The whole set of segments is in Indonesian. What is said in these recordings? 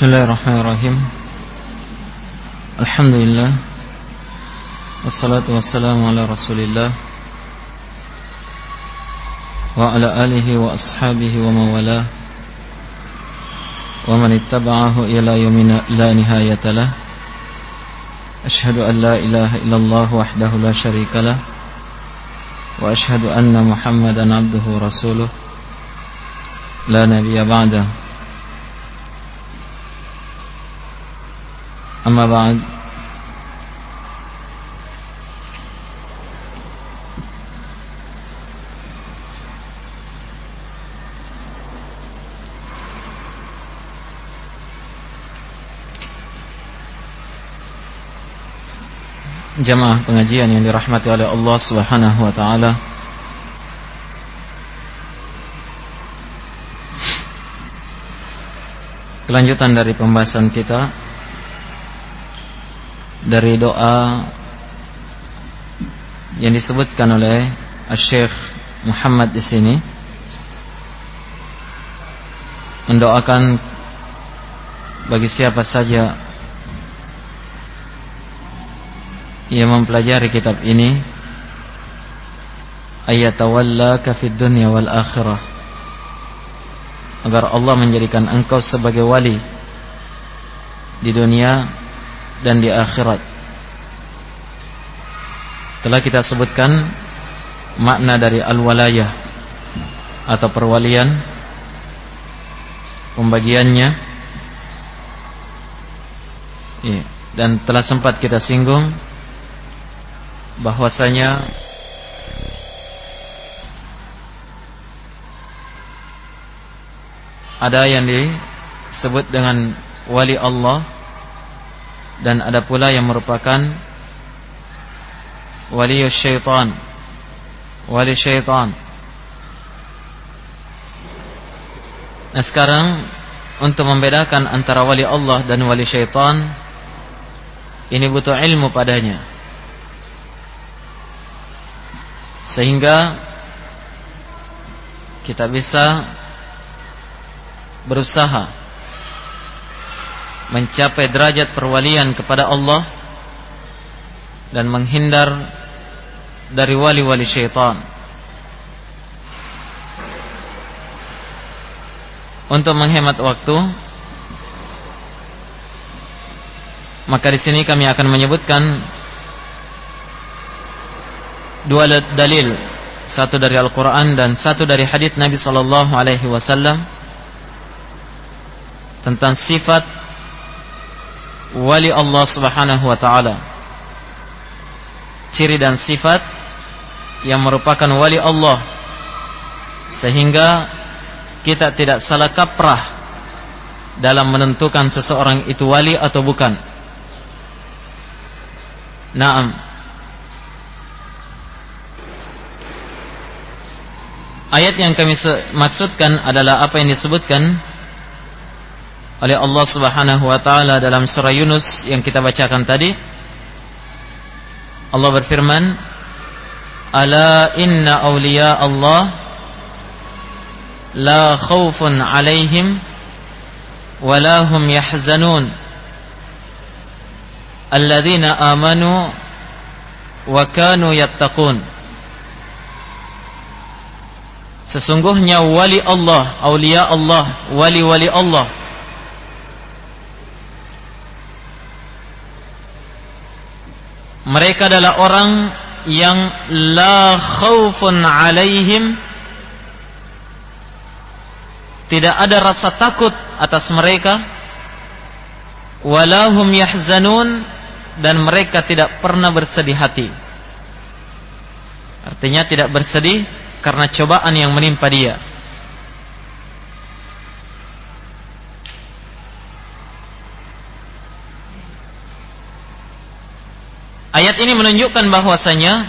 Bismillahirrahmanirrahim Alhamdulillah Wassalatu wassalamu ala rasulillah Wa ala alihi wa ashabihi wa mawala Wa man ittaba'ahu ila yumina la nihayatalah Ashhadu an la ilaha illallah wahdahu la sharikalah Wa ashhadu anna muhammadan abduhu rasuluh La nabiya ba'dah أما بعد Jamaah pengajian yang dirahmati oleh Allah Subhanahu wa taala. Kelanjutan dari pembahasan kita dari doa yang disebutkan oleh Syekh Muhammad di sini. Mendoakan bagi siapa saja yang mempelajari kitab ini. Ayatawallaka fid dunya wal akhirah. Agar Allah menjadikan engkau sebagai wali di dunia dan di akhirat. Telah kita sebutkan makna dari al-walayah atau perwalian pembagiannya ya, dan telah sempat kita singgung bahwasanya ada yang disebut dengan wali Allah dan ada pula yang merupakan wali syaitan. Wali syaitan. Nah sekarang untuk membedakan antara wali Allah dan wali syaitan ini butuh ilmu padanya. Sehingga kita bisa berusaha mencapai derajat perwalian kepada Allah dan menghindar dari wali-wali syaitan. Untuk menghemat waktu, maka di sini kami akan menyebutkan dua dalil, satu dari Al-Qur'an dan satu dari hadis Nabi sallallahu alaihi wasallam tentang sifat wali Allah Subhanahu wa taala. Ciri dan sifat yang merupakan wali Allah sehingga kita tidak salah kaprah dalam menentukan seseorang itu wali atau bukan. Naam. Ayat yang kami maksudkan adalah apa yang disebutkan oleh Allah Subhanahu wa taala dalam surah Yunus yang kita bacakan tadi. Allah berfirman, "Ala inna awliya Allah la khaufun 'alaihim wa la hum yahzanun." Alladzina amanu wa kanu. Sesungguhnya wali Allah, aulia Allah, wali-wali Allah mereka adalah orang yang la khaufun alaihim. Tidak ada rasa takut atas mereka. Walahum yahzanun. Dan mereka tidak pernah bersedih hati. Artinya tidak bersedih karena cobaan yang menimpa dia Ayat ini menunjukkan bahwasanya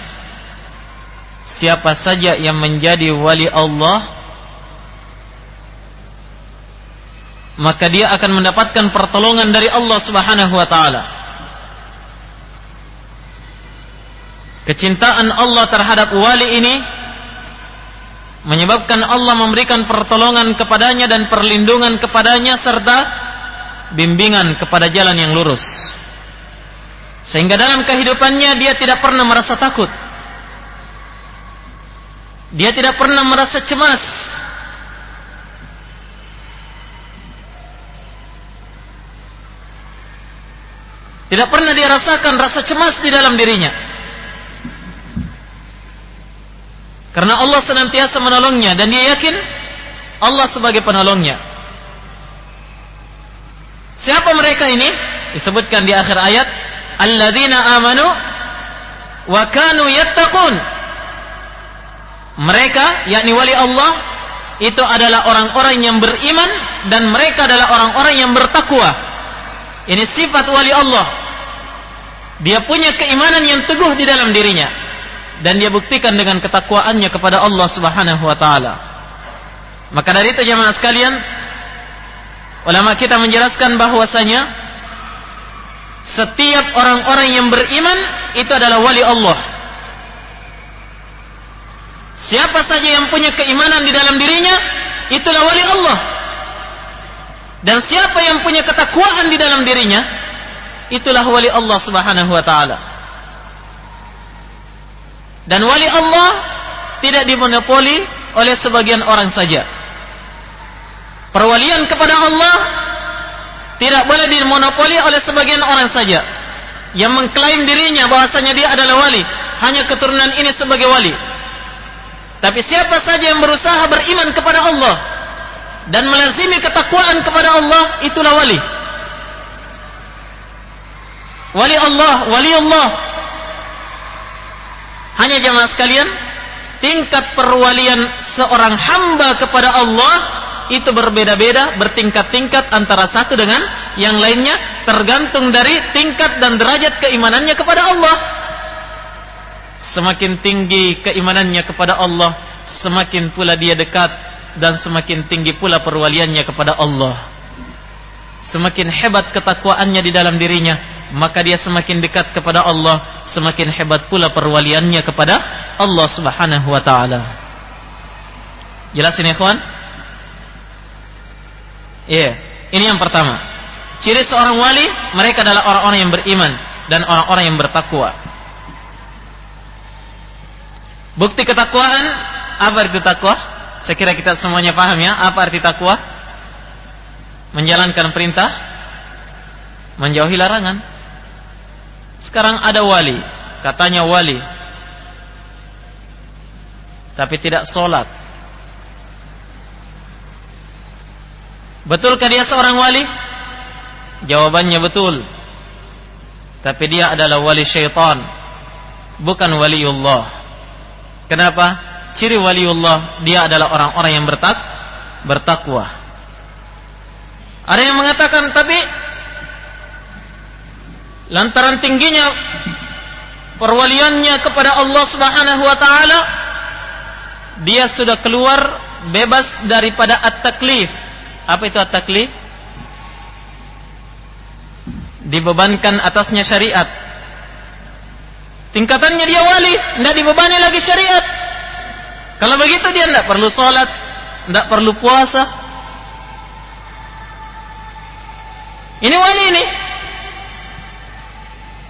siapa saja yang menjadi wali Allah maka dia akan mendapatkan pertolongan dari Allah Subhanahu wa taala. Kecintaan Allah terhadap wali ini menyebabkan Allah memberikan pertolongan kepadanya dan perlindungan kepadanya serta bimbingan kepada jalan yang lurus. Sehingga dalam kehidupannya dia tidak pernah merasa takut. Dia tidak pernah merasa cemas. Tidak pernah dia rasakan rasa cemas di dalam dirinya. Karena Allah senantiasa menolongnya dan dia yakin Allah sebagai penolongnya. Siapa mereka ini? Disebutkan di akhir ayat, alladzina amanu wa kanu yattaqun. Mereka yakni wali Allah itu adalah orang-orang yang beriman dan mereka adalah orang-orang yang bertakwa. Ini sifat wali Allah. Dia punya keimanan yang teguh di dalam dirinya dan dia buktikan dengan ketakwaannya kepada Allah Subhanahu wa taala. Maka dari itu jemaah sekalian, ulama kita menjelaskan bahwasanya setiap orang-orang yang beriman itu adalah wali Allah. Siapa saja yang punya keimanan di dalam dirinya, itulah wali Allah. Dan siapa yang punya ketakwaan di dalam dirinya, itulah wali Allah Subhanahu wa taala. Dan wali Allah tidak dimonopoli oleh sebagian orang saja. Perwalian kepada Allah tidak boleh dimonopoli oleh sebagian orang saja yang mengklaim dirinya bahwasanya dia adalah wali, hanya keturunan ini sebagai wali. Tapi siapa saja yang berusaha beriman kepada Allah dan melazimi ketakwaan kepada Allah, itulah wali. Wali Allah, wali Allah. Hanya jemaah sekalian, tingkat perwalian seorang hamba kepada Allah itu berbeda-beda, bertingkat-tingkat antara satu dengan yang lainnya, tergantung dari tingkat dan derajat keimanannya kepada Allah. Semakin tinggi keimanannya kepada Allah, semakin pula dia dekat dan semakin tinggi pula perwaliannya kepada Allah. Semakin hebat ketakwaannya di dalam dirinya, maka dia semakin dekat kepada Allah, semakin hebat pula perwaliannya kepada Allah Subhanahu wa taala. Jelas ini, ikhwan? Iya, ini yang pertama. Ciri seorang wali, mereka adalah orang-orang yang beriman dan orang-orang yang bertakwa. Bukti ketakwaan, apa arti takwa? Saya kira kita semuanya paham ya, apa arti takwa? Menjalankan perintah, menjauhi larangan. Sekarang ada wali, katanya wali. Tapi tidak sholat. Betulkah dia seorang wali? Jawabannya betul. Tapi dia adalah wali syaitan. Bukan waliullah. Kenapa? Ciri waliullah, dia adalah orang-orang yang bertak bertakwa. Ada yang mengatakan, tapi lantaran tingginya perwaliannya kepada Allah Subhanahu wa taala dia sudah keluar bebas daripada at-taklif. Apa itu at-taklif? Dibebankan atasnya syariat. Tingkatannya dia wali, tidak dibebani lagi syariat. Kalau begitu dia tidak perlu sholat, tidak perlu puasa. Ini wali ini.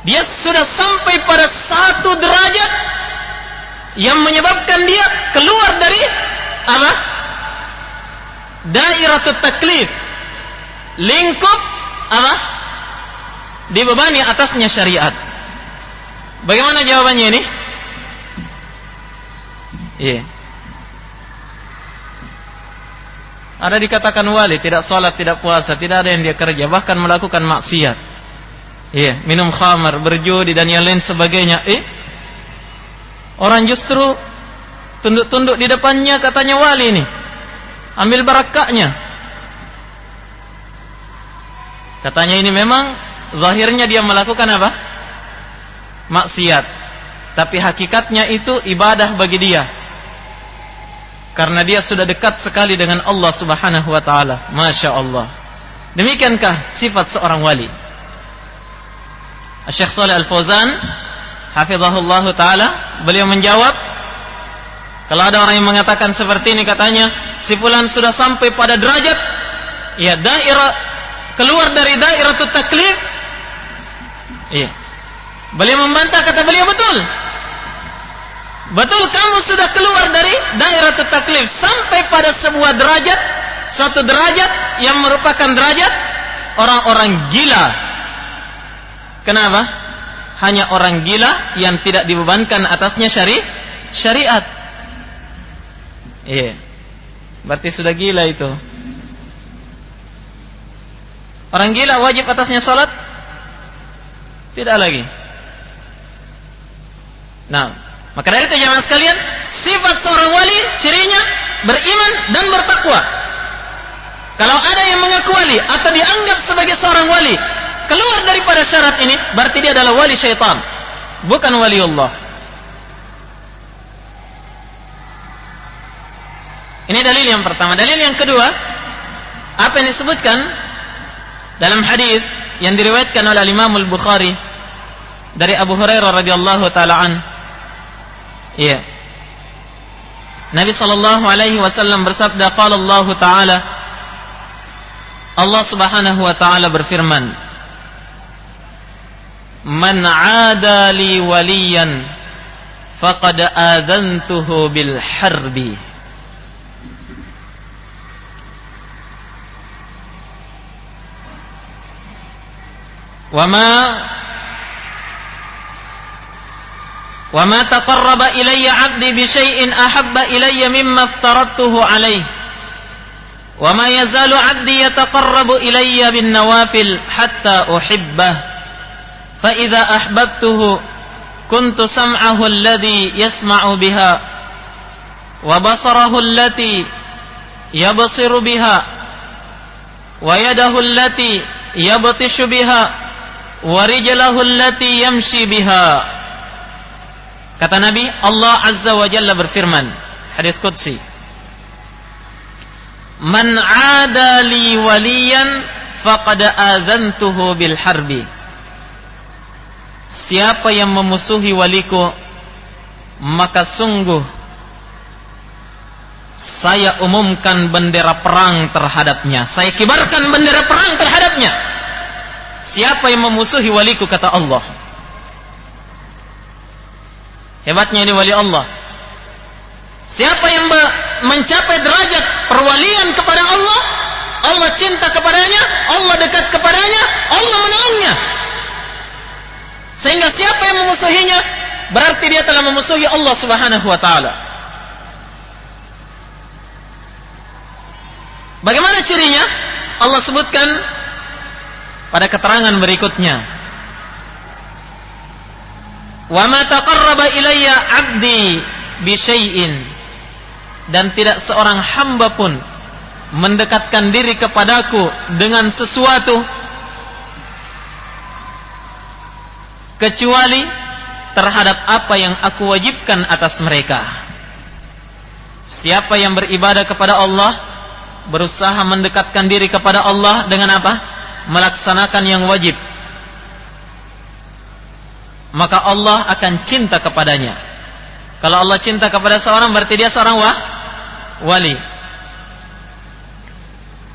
Dia sudah sampai pada satu derajat yang menyebabkan dia keluar dari apa? Dairatul taklif. Lingkup apa? Dibebani atasnya syariat. Bagaimana jawabannya ini? Iya. Ada dikatakan wali, tidak sholat, tidak puasa, tidak ada yang dia kerja, bahkan melakukan maksiat. Iya, minum khamar, berjudi dan yang lain sebagainya. Eh, orang justru tunduk-tunduk di depannya katanya wali ini. Ambil barakahnya. Katanya ini memang zahirnya dia melakukan apa? Maksiat. Tapi hakikatnya itu ibadah bagi dia. Karena dia sudah dekat sekali dengan Allah Subhanahu wa taala. Masya Allah. Demikiankah sifat seorang wali? Syekh Saleh Al-Fauzan hafizahullah taala beliau menjawab kalau ada orang yang mengatakan seperti ini katanya si fulan sudah sampai pada derajat ya daerah keluar dari daerah taklif? Iya. Beliau membantah kata beliau betul. Betul kamu sudah keluar dari daerah taklif sampai pada sebuah derajat, suatu derajat yang merupakan derajat orang-orang gila. Kenapa? Hanya orang gila yang tidak dibebankan atasnya syari syariat. Iya. Berarti sudah gila itu. Orang gila wajib atasnya salat? Tidak lagi. Nah, maka dari itu jemaah sekalian, sifat seorang wali cirinya beriman dan bertakwa. Kalau ada yang mengaku wali atau dianggap sebagai seorang wali keluar daripada syarat ini, berarti dia adalah wali syaitan, bukan wali Allah. Ini dalil yang pertama. Dalil yang kedua, apa yang disebutkan dalam hadis yang diriwayatkan oleh Imam Al-Bukhari dari Abu Hurairah radhiyallahu taala an. Iya. Nabi sallallahu alaihi wasallam bersabda qala Allah taala Allah Subhanahu wa taala berfirman Man 'ada li waliyan faqad adzantuhu bil harbi وما وما تقرب إلي عبدي بشيء أحب إلي مما افترضته عليه وما يزال عبدي يتقرب إلي بالنوافل حتى أحبه فإذا أحببته كنت سمعه الذي يسمع بها وبصره التي يبصر بها ويده التي يبطش بها warijlahu allati yamshi biha. Kata Nabi, Allah Azza wa Jalla berfirman, hadis qudsi. Man 'ada li waliyan faqad adzantuhu bil harbi. Siapa yang memusuhi waliku, maka sungguh saya umumkan bendera perang terhadapnya. Saya kibarkan bendera perang terhadapnya. Siapa yang memusuhi waliku kata Allah. Hebatnya ini wali Allah. Siapa yang mencapai derajat perwalian kepada Allah, Allah cinta kepadanya, Allah dekat kepadanya, Allah menolongnya. Sehingga siapa yang memusuhinya, berarti dia telah memusuhi Allah Subhanahu wa taala. Bagaimana cirinya? Allah sebutkan pada keterangan berikutnya. Wa ma taqarraba ilayya 'abdi bi syai'in dan tidak seorang hamba pun mendekatkan diri kepadaku dengan sesuatu kecuali terhadap apa yang aku wajibkan atas mereka. Siapa yang beribadah kepada Allah berusaha mendekatkan diri kepada Allah dengan apa? Melaksanakan yang wajib maka Allah akan cinta kepadanya. Kalau Allah cinta kepada seorang berarti dia seorang wah wali.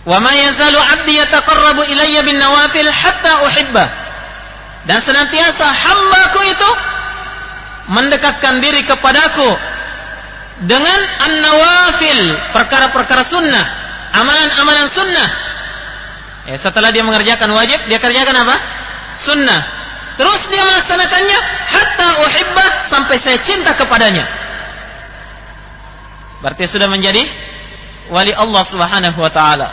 Wa ma yazalu 'abdi yataqarrabu ilayya bin nawafil hatta uhibbah dan senantiasa hambaku itu mendekatkan diri kepadaku dengan an-nawafil perkara-perkara sunnah amalan-amalan sunnah Ya, setelah dia mengerjakan wajib, dia kerjakan apa? Sunnah. Terus dia melaksanakannya hatta uhibbah sampai saya cinta kepadanya. Berarti sudah menjadi wali Allah Subhanahu wa taala.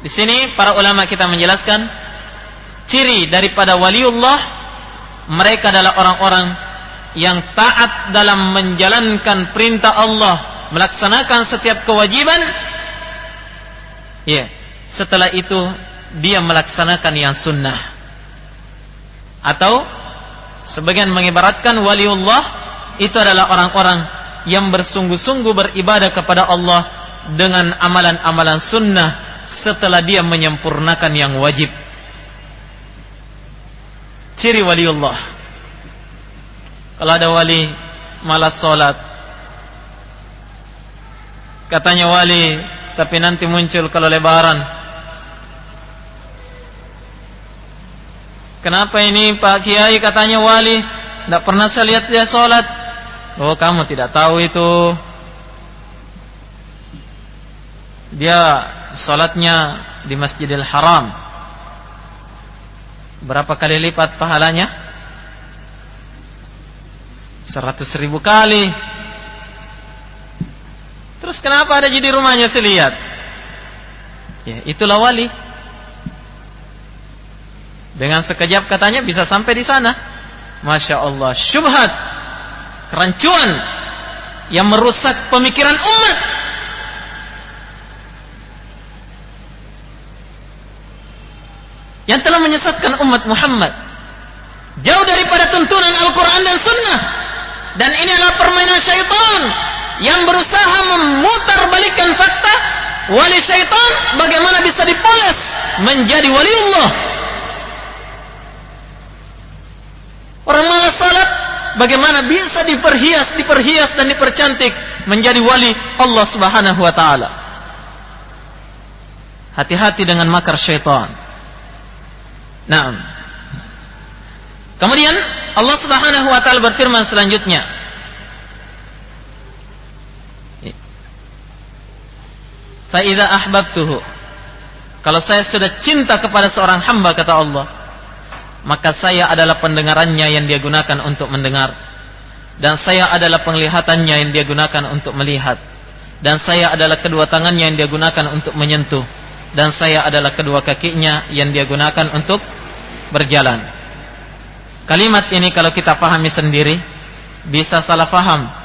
Di sini para ulama kita menjelaskan ciri daripada waliullah mereka adalah orang-orang yang taat dalam menjalankan perintah Allah, melaksanakan setiap kewajiban Ya. Setelah itu dia melaksanakan yang sunnah. Atau sebagian mengibaratkan waliullah itu adalah orang-orang yang bersungguh-sungguh beribadah kepada Allah dengan amalan-amalan sunnah setelah dia menyempurnakan yang wajib. Ciri waliullah. Kalau ada wali malas sholat, katanya wali tapi nanti muncul kalau lebaran. Kenapa ini Pak Kiai katanya wali Tidak pernah saya lihat dia sholat Oh kamu tidak tahu itu Dia sholatnya di Masjidil Haram Berapa kali lipat pahalanya? Seratus ribu kali Terus kenapa ada jadi rumahnya saya lihat? Ya, itulah wali. Dengan sekejap katanya bisa sampai di sana. Masya Allah. Syubhat. Kerancuan. Yang merusak pemikiran umat. Yang telah menyesatkan umat Muhammad. Jauh daripada tuntunan Al-Quran dan Sunnah. Dan ini adalah permainan syaitan. Yang berusaha memutar balikan fakta. Wali syaitan bagaimana bisa dipoles menjadi wali Allah. Orang malas salat bagaimana bisa diperhias, diperhias dan dipercantik menjadi wali Allah Subhanahu wa taala. Hati-hati dengan makar syaitan. Nah. Kemudian Allah Subhanahu wa taala berfirman selanjutnya. Fa idza ahbabtuhu. Kalau saya sudah cinta kepada seorang hamba kata Allah, maka saya adalah pendengarannya yang dia gunakan untuk mendengar. Dan saya adalah penglihatannya yang dia gunakan untuk melihat. Dan saya adalah kedua tangannya yang dia gunakan untuk menyentuh. Dan saya adalah kedua kakinya yang dia gunakan untuk berjalan. Kalimat ini kalau kita pahami sendiri bisa salah paham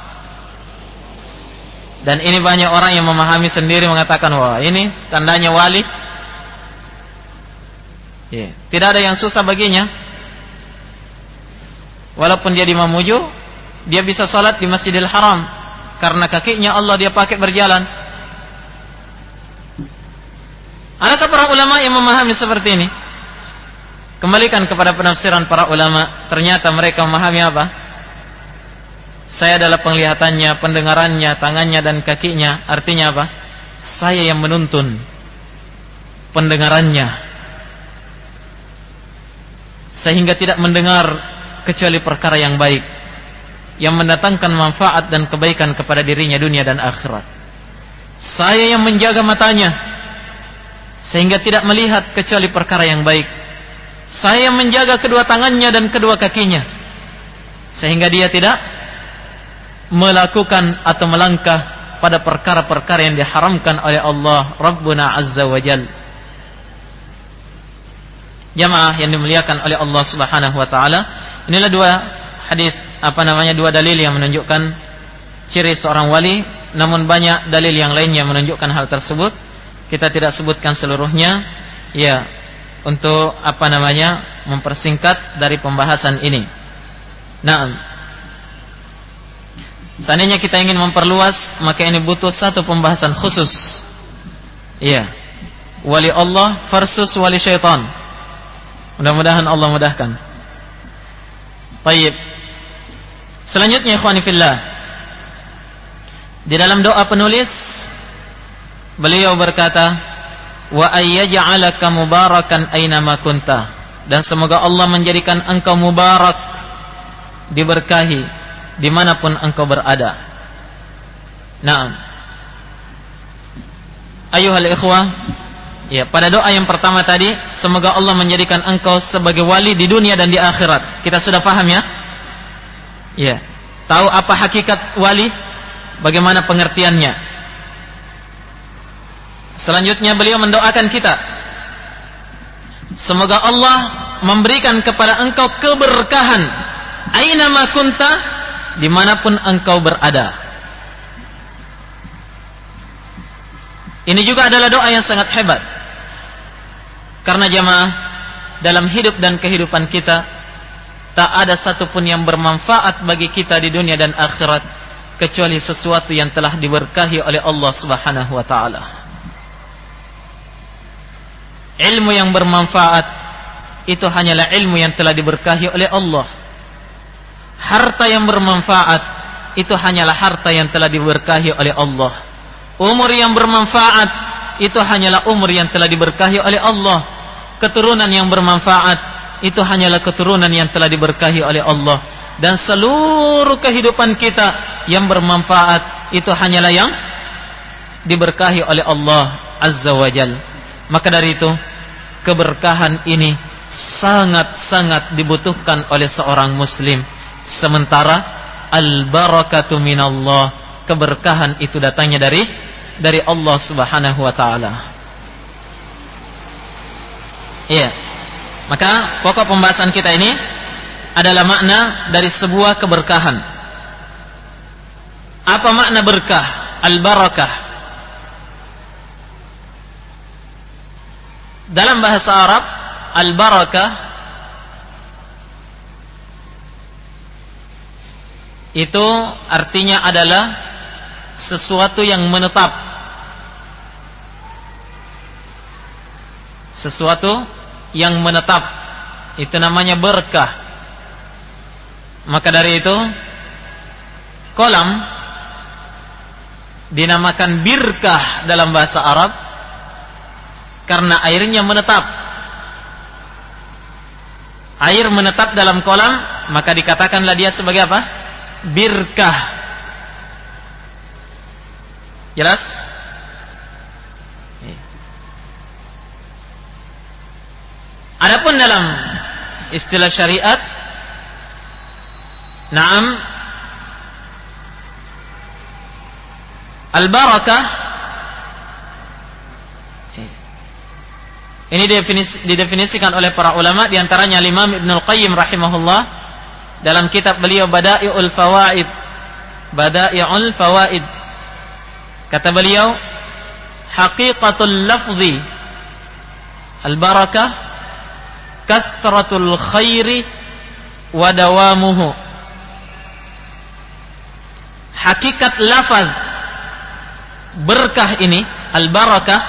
dan ini banyak orang yang memahami sendiri mengatakan wah ini tandanya wali Ya. Tidak ada yang susah baginya. Walaupun dia di Mamuju, dia bisa salat di Masjidil Haram karena kakinya Allah dia pakai berjalan. Adakah para ulama yang memahami seperti ini? Kembalikan kepada penafsiran para ulama, ternyata mereka memahami apa? Saya adalah penglihatannya, pendengarannya, tangannya dan kakinya. Artinya apa? Saya yang menuntun pendengarannya, sehingga tidak mendengar kecuali perkara yang baik yang mendatangkan manfaat dan kebaikan kepada dirinya dunia dan akhirat. Saya yang menjaga matanya sehingga tidak melihat kecuali perkara yang baik. Saya yang menjaga kedua tangannya dan kedua kakinya sehingga dia tidak melakukan atau melangkah pada perkara-perkara yang diharamkan oleh Allah Rabbuna Azza wa Jalla jamaah yang dimuliakan oleh Allah Subhanahu wa taala. Inilah dua hadis apa namanya dua dalil yang menunjukkan ciri seorang wali, namun banyak dalil yang lainnya menunjukkan hal tersebut. Kita tidak sebutkan seluruhnya ya untuk apa namanya mempersingkat dari pembahasan ini. Nah, Seandainya kita ingin memperluas, maka ini butuh satu pembahasan khusus. Iya. Wali Allah versus wali syaitan. Mudah-mudahan Allah mudahkan. Baik. Selanjutnya ikhwani fillah. Di dalam doa penulis beliau berkata, "Wa ayyaj'alaka mubarakan aina kunta." Dan semoga Allah menjadikan engkau mubarak diberkahi di mana pun engkau berada. Nah, ayuhal ikhwah Ya, pada doa yang pertama tadi, semoga Allah menjadikan engkau sebagai wali di dunia dan di akhirat. Kita sudah paham ya? Ya. Tahu apa hakikat wali? Bagaimana pengertiannya? Selanjutnya beliau mendoakan kita. Semoga Allah memberikan kepada engkau keberkahan. Aina kunta, di mana pun engkau berada. Ini juga adalah doa yang sangat hebat. Karena jamaah dalam hidup dan kehidupan kita tak ada satupun yang bermanfaat bagi kita di dunia dan akhirat kecuali sesuatu yang telah diberkahi oleh Allah Subhanahu wa taala. Ilmu yang bermanfaat itu hanyalah ilmu yang telah diberkahi oleh Allah. Harta yang bermanfaat itu hanyalah harta yang telah diberkahi oleh Allah. Umur yang bermanfaat itu hanyalah umur yang telah diberkahi oleh Allah. Keturunan yang bermanfaat itu hanyalah keturunan yang telah diberkahi oleh Allah dan seluruh kehidupan kita yang bermanfaat itu hanyalah yang diberkahi oleh Allah Azza wa Jal. Maka dari itu keberkahan ini sangat-sangat dibutuhkan oleh seorang muslim. Sementara al-barakatu minallah, keberkahan itu datangnya dari dari Allah Subhanahu wa taala. Iya. Maka pokok pembahasan kita ini adalah makna dari sebuah keberkahan. Apa makna berkah? Al-barakah. Dalam bahasa Arab, al-barakah itu artinya adalah sesuatu yang menetap. Sesuatu yang menetap. Itu namanya berkah. Maka dari itu kolam dinamakan birkah dalam bahasa Arab karena airnya menetap. Air menetap dalam kolam, maka dikatakanlah dia sebagai apa? Birkah. Jelas? Adapun dalam istilah syariat Naam Al-barakah Ini definisi, didefinisikan oleh para ulama di antaranya Imam Ibnu Al-Qayyim rahimahullah dalam kitab beliau Bada'iul Fawaid. Bada'iul Fawaid. Kata beliau, haqiqatul lafzi al-barakah kasratul khairi wa dawamuhu hakikat lafaz berkah ini al-barakah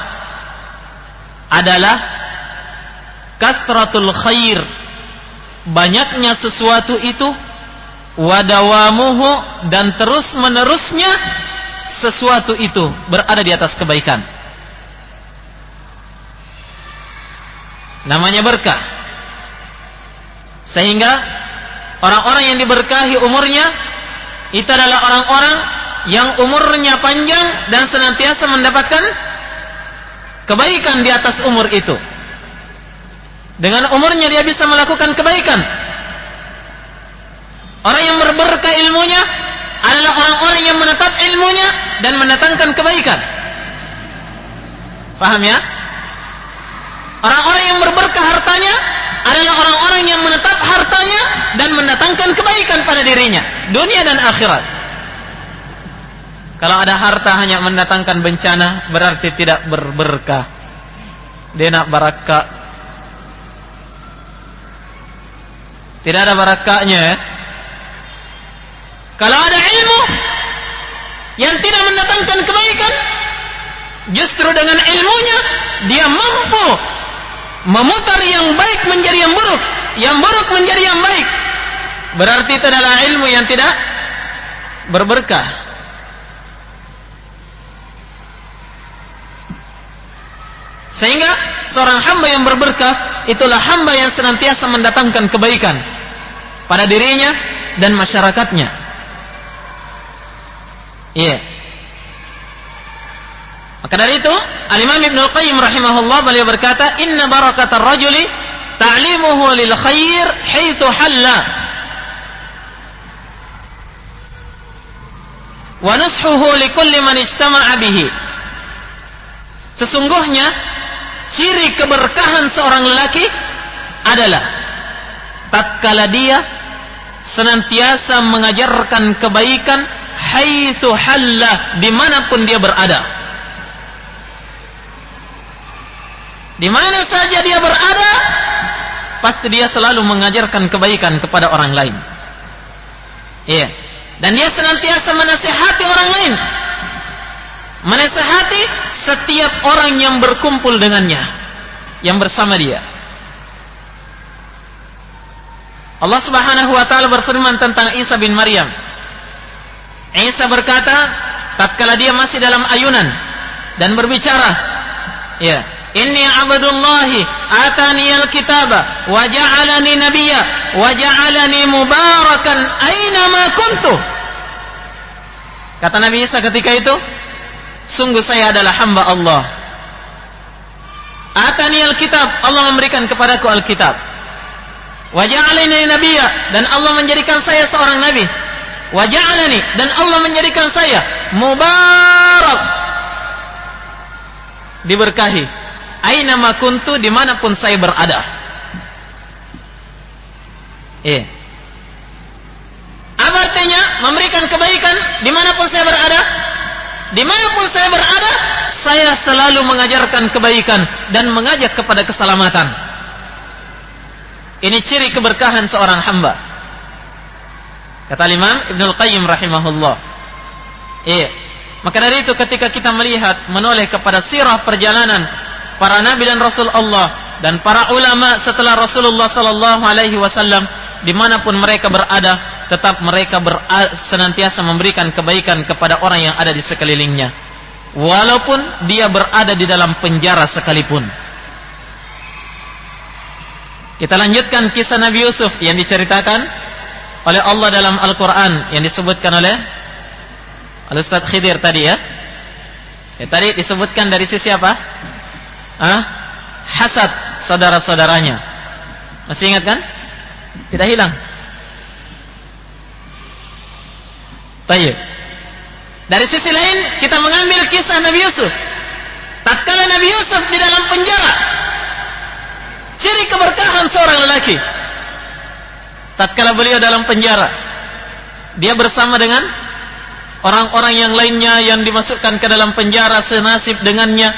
adalah kasratul khair banyaknya sesuatu itu wadawamuhu dan terus menerusnya sesuatu itu berada di atas kebaikan namanya berkah sehingga orang-orang yang diberkahi umurnya itu adalah orang-orang yang umurnya panjang dan senantiasa mendapatkan kebaikan di atas umur itu. Dengan umurnya dia bisa melakukan kebaikan. Orang yang berberkah ilmunya adalah orang-orang yang menetap ilmunya dan mendatangkan kebaikan. Paham ya? Orang-orang yang berberkah hartanya adalah orang-orang yang menetap hartanya dan mendatangkan kebaikan pada dirinya, dunia dan akhirat. Kalau ada harta hanya mendatangkan bencana, berarti tidak berberkah. Dia nak baraka. Tidak ada barakahnya ya. Kalau ada ilmu yang tidak mendatangkan kebaikan, justru dengan ilmunya dia mampu memutar yang baik menjadi yang buruk, yang buruk menjadi yang baik. Berarti itu adalah ilmu yang tidak berberkah. Sehingga seorang hamba yang berberkah itulah hamba yang senantiasa mendatangkan kebaikan pada dirinya dan masyarakatnya. Iya. Yeah. Maka dari itu, Al-Imam Ibnu Qayyim rahimahullah beliau berkata, "Inna barakatar rajuli ta'limuhu lil khair haitsu halla." Wa nushuhu likulli man istama'a bihi. Sesungguhnya ciri keberkahan seorang lelaki adalah tatkala dia senantiasa mengajarkan kebaikan haitsu halla di mana pun dia berada. Di mana saja dia berada, pasti dia selalu mengajarkan kebaikan kepada orang lain. Iya. Dan dia senantiasa menasihati orang lain. Menasihati setiap orang yang berkumpul dengannya, yang bersama dia. Allah Subhanahu wa taala berfirman tentang Isa bin Maryam. Isa berkata, tatkala dia masih dalam ayunan dan berbicara, ya, Inni abdullahi atani alkitaba wa ja'alani nabiyya wa ja'alani mubarakan aina ma kuntu. Kata Nabi Isa ketika itu, sungguh saya adalah hamba Allah. Atani alkitab, Allah memberikan kepadaku alkitab. Wa ja'alani nabiyya dan Allah menjadikan saya seorang nabi. Wa ja'alani dan Allah menjadikan saya mubarak diberkahi aina makuntu di mana pun saya berada. Iya. Apa artinya memberikan kebaikan di mana pun saya berada? Di mana pun saya berada, saya selalu mengajarkan kebaikan dan mengajak kepada keselamatan. Ini ciri keberkahan seorang hamba. Kata Imam Ibnul Qayyim rahimahullah. Iya. Maka dari itu ketika kita melihat menoleh kepada sirah perjalanan para nabi dan rasul Allah dan para ulama setelah Rasulullah sallallahu alaihi wasallam di mana pun mereka berada tetap mereka senantiasa memberikan kebaikan kepada orang yang ada di sekelilingnya walaupun dia berada di dalam penjara sekalipun kita lanjutkan kisah Nabi Yusuf yang diceritakan oleh Allah dalam Al-Quran yang disebutkan oleh Al-Ustaz Khidir tadi ya. ya tadi disebutkan dari sisi apa? ah, hasad saudara-saudaranya. Masih ingat kan? Tidak hilang. Baik. Dari sisi lain kita mengambil kisah Nabi Yusuf. Tatkala Nabi Yusuf di dalam penjara, ciri keberkahan seorang lelaki. Tatkala beliau dalam penjara, dia bersama dengan orang-orang yang lainnya yang dimasukkan ke dalam penjara senasib dengannya.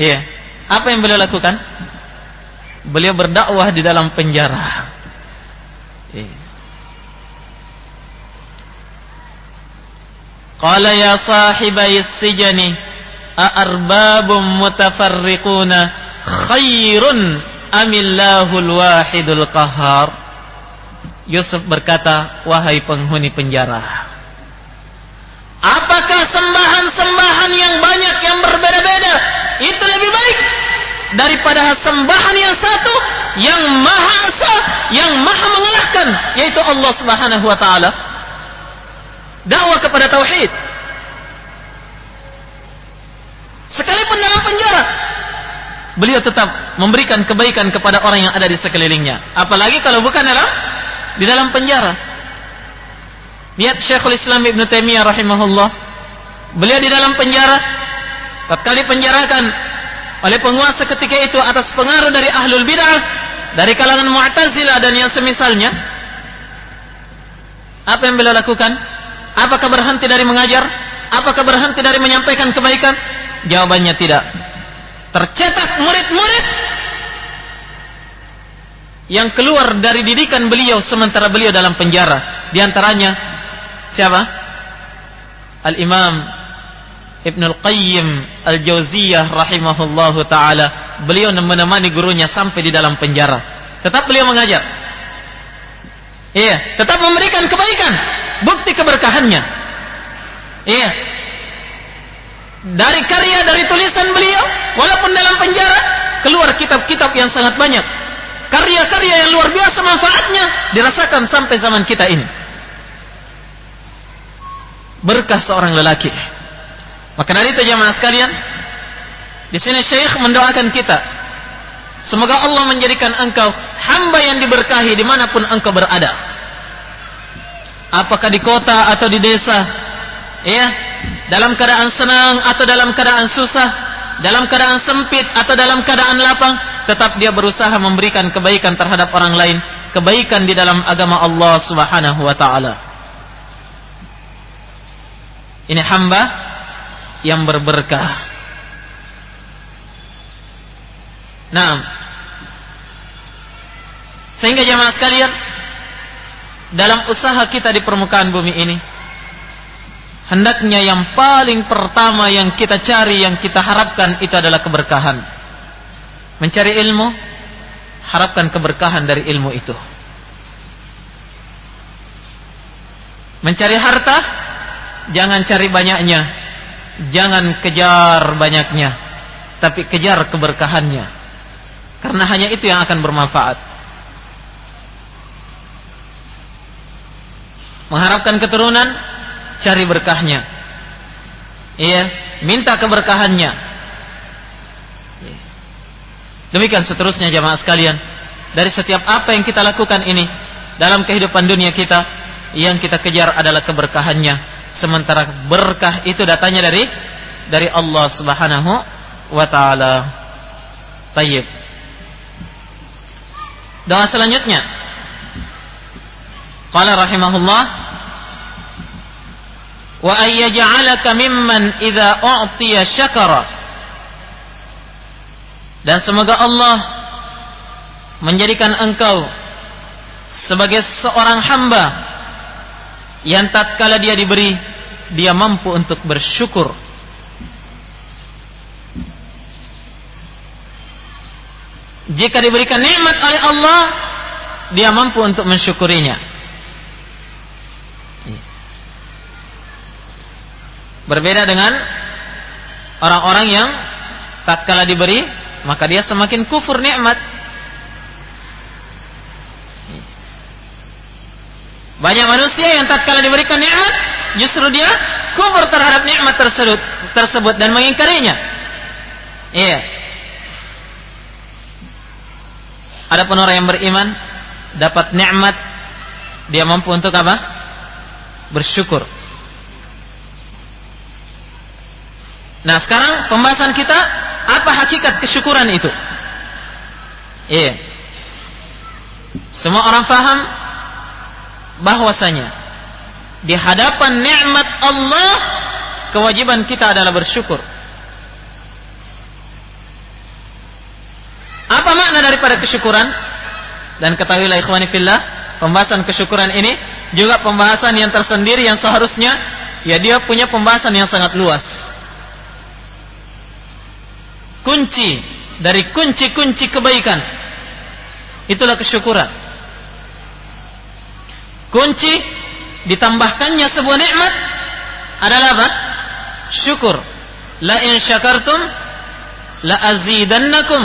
Iya. Apa yang beliau lakukan? Beliau berdakwah di dalam penjara. Qala ya sahibai sijani a'arbabum mutafarriquna khairun amillahul wahidul qahar Yusuf berkata wahai penghuni penjara Apakah sembahan-sembahan yang banyak yang berbeda-beda? Itu lebih baik daripada sembahan yang satu yang maha esa, yang maha mengalahkan yaitu Allah Subhanahu wa taala. Dakwah kepada tauhid. Sekalipun dalam penjara, beliau tetap memberikan kebaikan kepada orang yang ada di sekelilingnya. Apalagi kalau bukan dalam di dalam penjara. Lihat Syekhul Islam Ibn Taimiyah rahimahullah. Beliau di dalam penjara tatkala penjarakan oleh penguasa ketika itu atas pengaruh dari ahlul bid'ah dari kalangan Mu'tazilah dan yang semisalnya apa yang beliau lakukan? Apakah berhenti dari mengajar? Apakah berhenti dari menyampaikan kebaikan? Jawabannya tidak. Tercetak murid-murid yang keluar dari didikan beliau sementara beliau dalam penjara. Di antaranya siapa? Al-Imam Ibnul Qayyim Al-Jauziyah rahimahullahu taala beliau menemani gurunya sampai di dalam penjara. Tetap beliau mengajar. Iya tetap memberikan kebaikan bukti keberkahannya. Iya. Dari karya dari tulisan beliau walaupun dalam penjara keluar kitab-kitab yang sangat banyak. Karya-karya yang luar biasa manfaatnya dirasakan sampai zaman kita ini. Berkah seorang lelaki. Maka dari itu jamaah sekalian, di sini Syekh mendoakan kita. Semoga Allah menjadikan engkau hamba yang diberkahi di mana pun engkau berada. Apakah di kota atau di desa, ya, dalam keadaan senang atau dalam keadaan susah, dalam keadaan sempit atau dalam keadaan lapang, tetap dia berusaha memberikan kebaikan terhadap orang lain, kebaikan di dalam agama Allah Subhanahu wa taala. Ini hamba yang berberkah. Nah, sehingga jamaah sekalian, dalam usaha kita di permukaan bumi ini, hendaknya yang paling pertama yang kita cari, yang kita harapkan itu adalah keberkahan. Mencari ilmu, harapkan keberkahan dari ilmu itu. Mencari harta, jangan cari banyaknya, jangan kejar banyaknya tapi kejar keberkahannya. Karena hanya itu yang akan bermanfaat. Mengharapkan keturunan, cari berkahnya. Iya, minta keberkahannya. Demikian seterusnya jamaah sekalian. Dari setiap apa yang kita lakukan ini dalam kehidupan dunia kita, yang kita kejar adalah keberkahannya. Sementara berkah itu datanya dari dari Allah Subhanahu wa taala. Tayyib. Doa selanjutnya. Qala rahimahullah wa ayyaj'alaka mimman idza u'tiya syakara. Dan semoga Allah menjadikan engkau sebagai seorang hamba yang tatkala dia diberi dia mampu untuk bersyukur jika diberikan nikmat oleh Allah dia mampu untuk mensyukurinya berbeda dengan orang-orang yang tatkala diberi maka dia semakin kufur nikmat Banyak manusia yang tatkala diberikan nikmat, justru dia kufur terhadap nikmat tersebut, tersebut dan mengingkarinya. Iya. Adapun orang yang beriman dapat nikmat, dia mampu untuk apa? Bersyukur. Nah, sekarang pembahasan kita apa hakikat kesyukuran itu? Iya. Semua orang faham bahwasanya di hadapan nikmat Allah kewajiban kita adalah bersyukur. Apa makna daripada kesyukuran? Dan ketahuilah ikhwani fillah, pembahasan kesyukuran ini juga pembahasan yang tersendiri yang seharusnya ya dia punya pembahasan yang sangat luas. Kunci dari kunci-kunci kebaikan itulah kesyukuran kunci ditambahkannya sebuah nikmat adalah apa? Syukur. La in syakartum la azidannakum.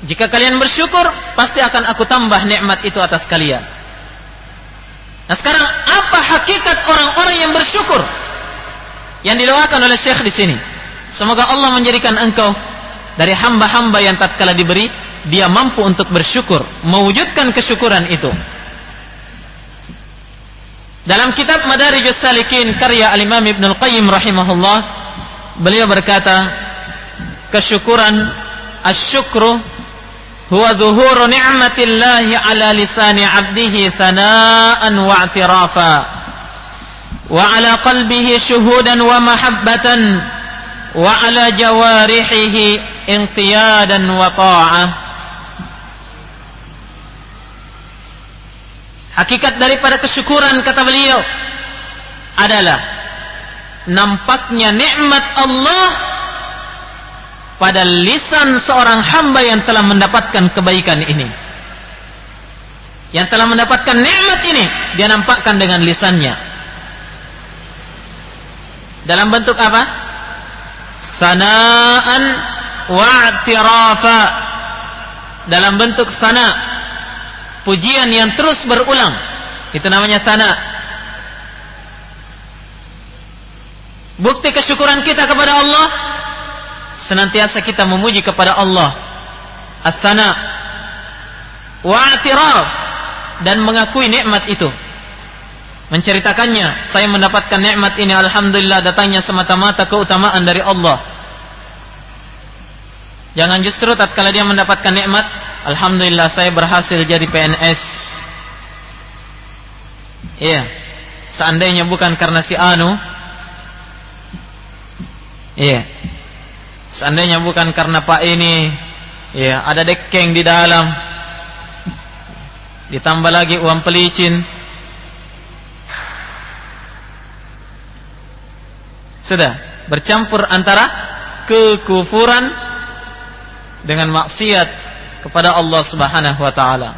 Jika kalian bersyukur, pasti akan aku tambah nikmat itu atas kalian. Nah sekarang apa hakikat orang-orang yang bersyukur? Yang didoakan oleh Syekh di sini. Semoga Allah menjadikan engkau dari hamba-hamba yang tatkala diberi dia mampu untuk bersyukur, mewujudkan kesyukuran itu. Dalam kitab Madarijus Salikin karya Al-Imam Ibn Al-Qayyim rahimahullah beliau berkata kesyukuran asyukru huwa dhuhuru ni'matillahi ala lisani 'abdihi sana'an wa i'tirafa. Wa ala qalbihi syuhudan wa mahabbatan. Wa ala jawarihihi inqiyadan wa ta'ah. Hakikat daripada kesyukuran kata beliau adalah nampaknya nikmat Allah pada lisan seorang hamba yang telah mendapatkan kebaikan ini. Yang telah mendapatkan nikmat ini dia nampakkan dengan lisannya. Dalam bentuk apa? Sanaan wa'tirafa. Dalam bentuk sana pujian yang terus berulang itu namanya sana bukti kesyukuran kita kepada Allah senantiasa kita memuji kepada Allah as-sana wa'tiraf dan mengakui nikmat itu menceritakannya saya mendapatkan nikmat ini alhamdulillah datangnya semata-mata keutamaan dari Allah jangan justru tatkala dia mendapatkan nikmat Alhamdulillah saya berhasil jadi PNS. Iya. Seandainya bukan karena si Anu. Iya. Seandainya bukan karena Pak ini. Iya, ada dekeng di dalam. Ditambah lagi uang pelicin. Sudah, bercampur antara kekufuran dengan maksiat kepada Allah Subhanahu wa taala.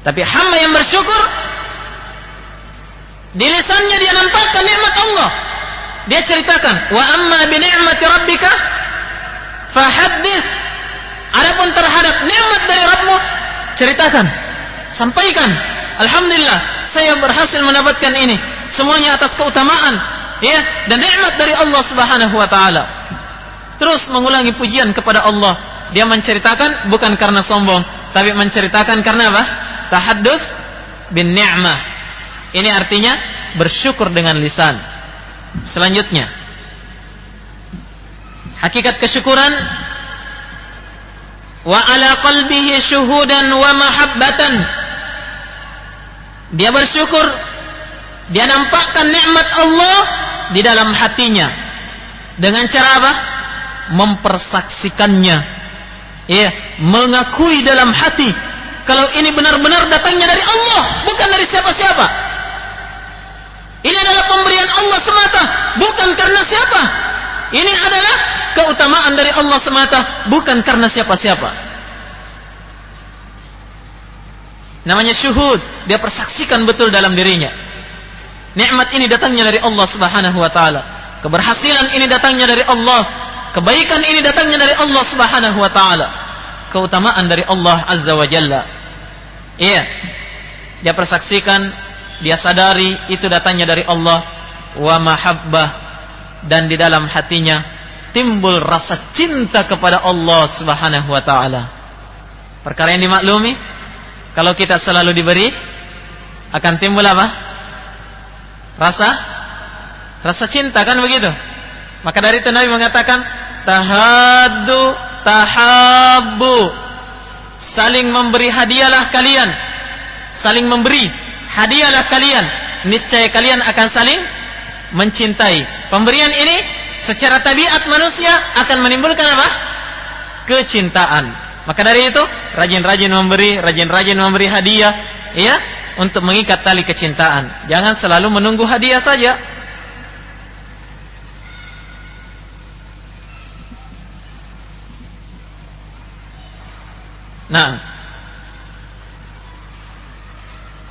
Tapi hamba yang bersyukur di lisannya dia nampakkan nikmat Allah. Dia ceritakan wa amma bi ni'mati rabbika fahaddits. Adapun terhadap nikmat dari Rabbmu ceritakan sampaikan alhamdulillah saya berhasil mendapatkan ini. Semuanya atas keutamaan ya dan nikmat dari Allah Subhanahu wa taala. Terus mengulangi pujian kepada Allah. Dia menceritakan bukan karena sombong tapi menceritakan karena apa? Tahaddus bin ni'mah. Ini artinya bersyukur dengan lisan selanjutnya. Hakikat kesyukuran. Wa ala qalbihi syuhudan wa mahabbatan. Dia bersyukur. Dia nampakkan nikmat Allah di dalam hatinya. Dengan cara apa? Mempersaksikannya. Ya mengakui dalam hati kalau ini benar-benar datangnya dari Allah bukan dari siapa-siapa ini adalah pemberian Allah semata bukan karena siapa ini adalah keutamaan dari Allah semata, bukan karena siapa-siapa. Namanya syuhud, dia persaksikan betul dalam dirinya. Nikmat ini datangnya dari Allah Subhanahu wa taala. Keberhasilan ini datangnya dari Allah. Kebaikan ini datangnya dari Allah Subhanahu wa taala. Keutamaan dari Allah Azza wa Jalla. Iya. Dia persaksikan, dia sadari itu datangnya dari Allah wa mahabbah dan di dalam hatinya timbul rasa cinta kepada Allah Subhanahu wa taala. Perkara yang dimaklumi kalau kita selalu diberi akan timbul apa? Rasa rasa cinta kan begitu. Maka dari itu Nabi mengatakan tahaddu tahabbu saling memberi hadiahlah kalian saling memberi hadiahlah kalian niscaya kalian akan saling mencintai. Pemberian ini secara tabiat manusia akan menimbulkan apa? Kecintaan. Maka dari itu, rajin-rajin memberi, rajin-rajin memberi hadiah, ya, untuk mengikat tali kecintaan. Jangan selalu menunggu hadiah saja. Nah,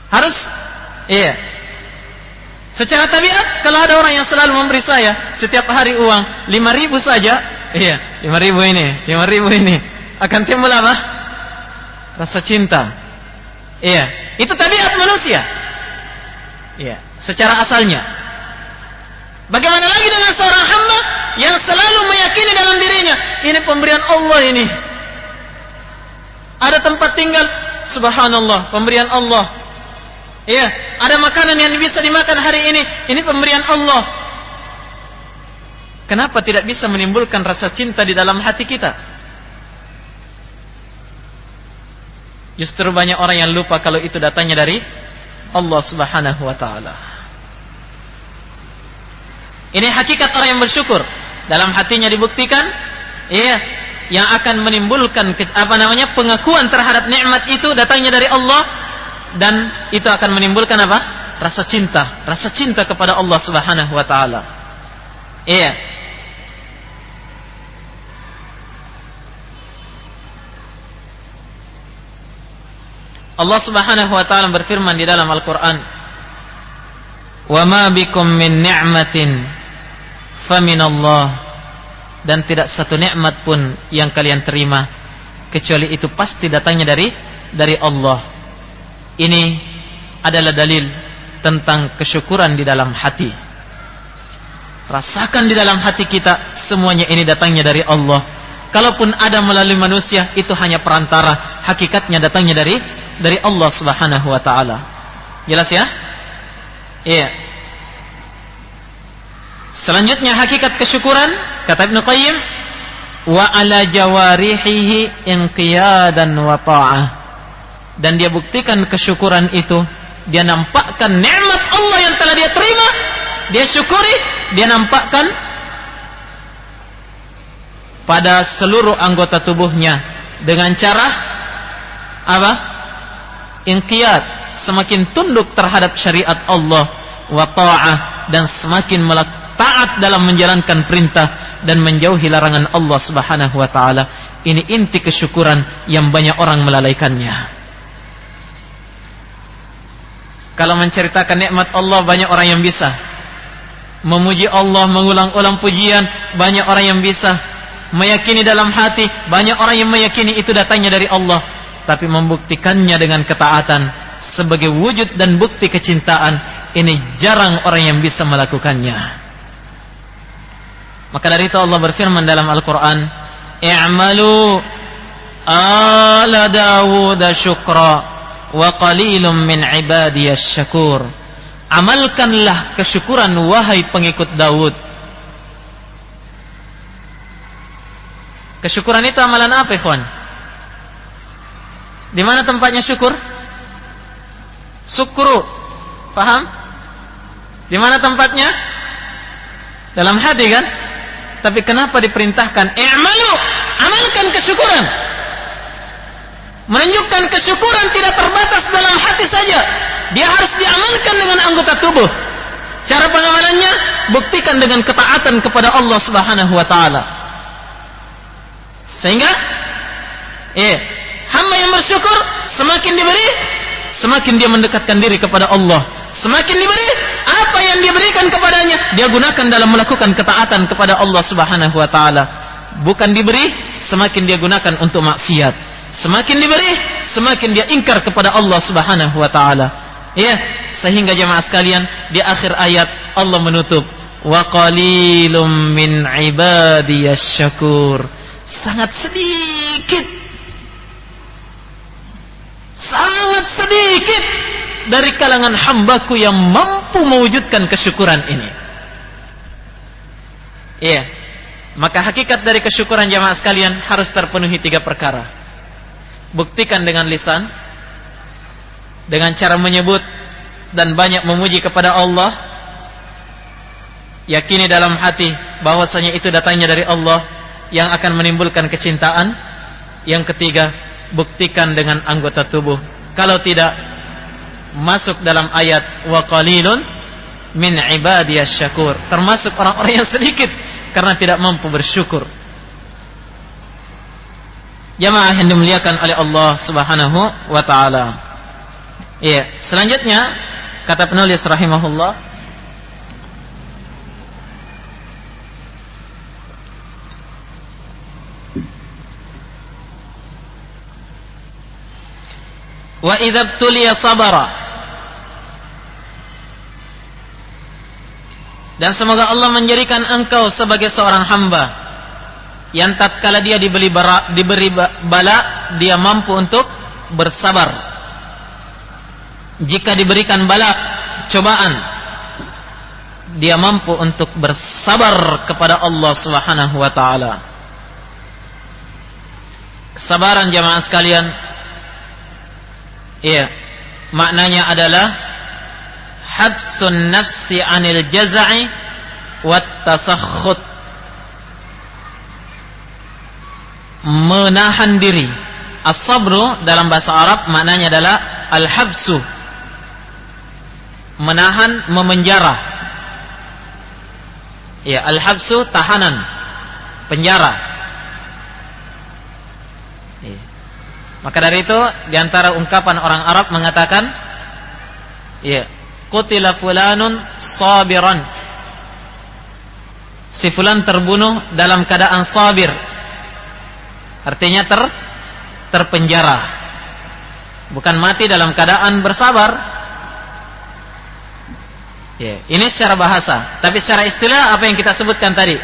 harus, iya, Secara tabiat, kalau ada orang yang selalu memberi saya setiap hari uang lima ribu saja, iya, lima ribu ini, lima ribu ini, akan timbul apa? Rasa cinta. Iya, itu tabiat manusia. Iya, secara asalnya. Bagaimana lagi dengan seorang hamba yang selalu meyakini dalam dirinya, ini pemberian Allah ini. Ada tempat tinggal, subhanallah, pemberian Allah. Ya, ada makanan yang bisa dimakan hari ini. Ini pemberian Allah. Kenapa tidak bisa menimbulkan rasa cinta di dalam hati kita? Justru banyak orang yang lupa kalau itu datangnya dari Allah Subhanahu wa taala. Ini hakikat orang yang bersyukur. Dalam hatinya dibuktikan, iya, yang akan menimbulkan apa namanya pengakuan terhadap nikmat itu datangnya dari Allah dan itu akan menimbulkan apa? Rasa cinta, rasa cinta kepada Allah Subhanahu wa taala. Iya. Allah Subhanahu wa taala berfirman di dalam Al-Qur'an, "Wa ma bikum min ni'matin famin Allah." Dan tidak satu nikmat pun yang kalian terima kecuali itu pasti datangnya dari dari Allah. Ini adalah dalil tentang kesyukuran di dalam hati. Rasakan di dalam hati kita semuanya ini datangnya dari Allah. Kalaupun ada melalui manusia itu hanya perantara, hakikatnya datangnya dari dari Allah Subhanahu wa taala. Jelas ya? Iya. Selanjutnya hakikat kesyukuran kata Ibnu Qayyim wa ala jawarihi inqiyadan wa ta'ah dan dia buktikan kesyukuran itu. Dia nampakkan nikmat Allah yang telah dia terima. Dia syukuri. Dia nampakkan pada seluruh anggota tubuhnya. Dengan cara apa? Inqiyad. Semakin tunduk terhadap syariat Allah. Wa ta'ah. Dan semakin taat dalam menjalankan perintah. Dan menjauhi larangan Allah Subhanahu wa taala. Ini inti kesyukuran yang banyak orang melalaikannya kalau menceritakan nikmat Allah banyak orang yang bisa. memuji Allah, mengulang-ulang pujian, banyak orang yang bisa meyakini dalam hati, banyak orang yang meyakini itu datangnya dari Allah, tapi membuktikannya dengan ketaatan sebagai wujud dan bukti kecintaan, ini jarang orang yang bisa melakukannya. Maka dari itu Allah berfirman dalam Al-Quran, I'malu ala Dawud syukra wa qalilum min ibadiyas syakur. Amalkanlah kesyukuran wahai pengikut Daud Kesyukuran itu amalan apa, ikhwan? Di mana tempatnya syukur? Syukuru. Paham? Di mana tempatnya? Dalam hati kan? Tapi kenapa diperintahkan i'malu? Amalkan kesyukuran. Menunjukkan kesyukuran tidak terbatas dalam hati saja. Dia harus diamalkan dengan anggota tubuh. Cara pengamalannya buktikan dengan ketaatan kepada Allah Subhanahu wa taala. Sehingga eh hamba yang bersyukur semakin diberi semakin dia mendekatkan diri kepada Allah. Semakin diberi apa yang diberikan kepadanya dia gunakan dalam melakukan ketaatan kepada Allah Subhanahu wa taala. Bukan diberi semakin dia gunakan untuk maksiat. Semakin diberi semakin dia ingkar kepada Allah Subhanahu wa taala. Ya, sehingga jemaah sekalian di akhir ayat Allah menutup wa qalilum min ibadiyasy syakur sangat sedikit. Sangat sedikit dari kalangan hambaku yang mampu mewujudkan kesyukuran ini. Iya. Maka hakikat dari kesyukuran jamaah sekalian harus terpenuhi tiga perkara buktikan dengan lisan dengan cara menyebut dan banyak memuji kepada Allah yakini dalam hati bahwasanya itu datangnya dari Allah yang akan menimbulkan kecintaan. Yang ketiga, buktikan dengan anggota tubuh. Kalau tidak masuk dalam ayat wa qalilun min ibadiyas syakur, termasuk orang-orang yang sedikit karena tidak mampu bersyukur. Jamaah yang dimuliakan oleh Allah Subhanahu wa taala. Iya, selanjutnya kata penulis rahimahullah Wa idza tuliya sabara. Dan semoga Allah menjadikan engkau sebagai seorang hamba yang tatkala dia diberi bara, diberi bala dia mampu untuk bersabar. Jika diberikan bala cobaan dia mampu untuk bersabar kepada Allah Subhanahu wa taala. Kesabaran jamaah sekalian Iya. Maknanya adalah habsun nafsi anil jaza'i wat tasakhut. Menahan diri. As-sabru dalam bahasa Arab maknanya adalah al-habsu. Menahan, memenjara. Ya, al-habsu tahanan, penjara. Maka dari itu di antara ungkapan orang Arab mengatakan, ya, kutila fulanun sabiran. Si fulan terbunuh dalam keadaan sabir. Artinya ter terpenjara. Bukan mati dalam keadaan bersabar. Ya, ini secara bahasa, tapi secara istilah apa yang kita sebutkan tadi?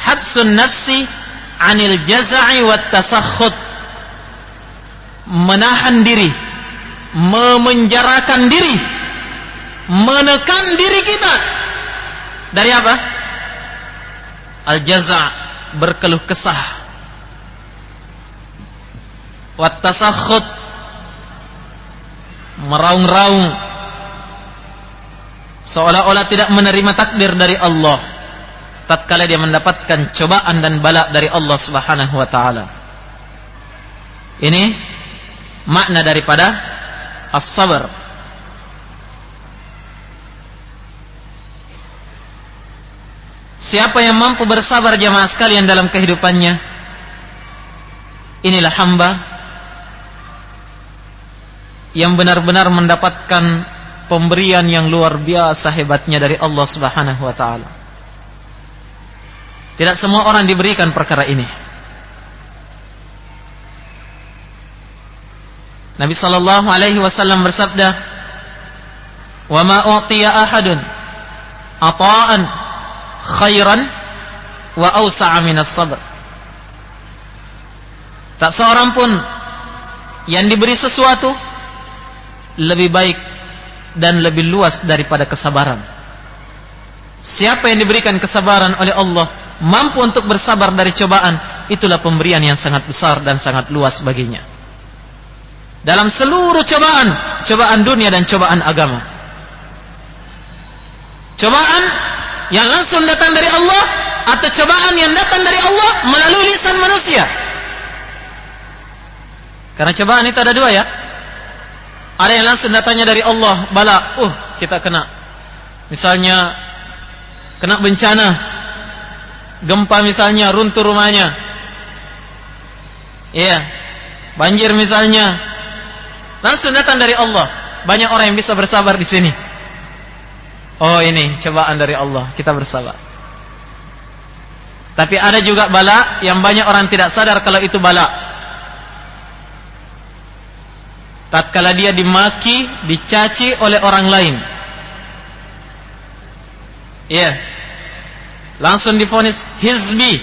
Habsun nafsi anil jaza'i wat tasakhut menahan diri, memenjarakan diri, menekan diri kita dari apa? Al-jaza berkeluh kesah. Wattasakhut meraung-raung seolah-olah tidak menerima takdir dari Allah tatkala dia mendapatkan cobaan dan bala dari Allah Subhanahu wa taala. Ini makna daripada as-sabr. Siapa yang mampu bersabar jamaah sekalian dalam kehidupannya? Inilah hamba yang benar-benar mendapatkan pemberian yang luar biasa hebatnya dari Allah Subhanahu wa taala. Tidak semua orang diberikan perkara ini. Nabi sallallahu alaihi wasallam bersabda, "Wa ma u'tiya ahadun ata'an khairan wa awsa'a minas sabr." Tak seorang pun yang diberi sesuatu lebih baik dan lebih luas daripada kesabaran. Siapa yang diberikan kesabaran oleh Allah mampu untuk bersabar dari cobaan, itulah pemberian yang sangat besar dan sangat luas baginya. Dalam seluruh cobaan, cobaan dunia dan cobaan agama. Cobaan yang langsung datang dari Allah atau cobaan yang datang dari Allah melalui lisan manusia. Karena cobaan itu ada dua ya. Ada yang langsung datangnya dari Allah, bala, uh, kita kena. Misalnya kena bencana, gempa misalnya, runtuh rumahnya. Iya. Banjir misalnya. Langsung datang dari Allah. Banyak orang yang bisa bersabar di sini. Oh ini cobaan dari Allah, kita bersabar. Tapi ada juga bala yang banyak orang tidak sadar kalau itu bala. Tatkala dia dimaki, dicaci oleh orang lain. Ya. Yeah. Langsung difonis hizbi.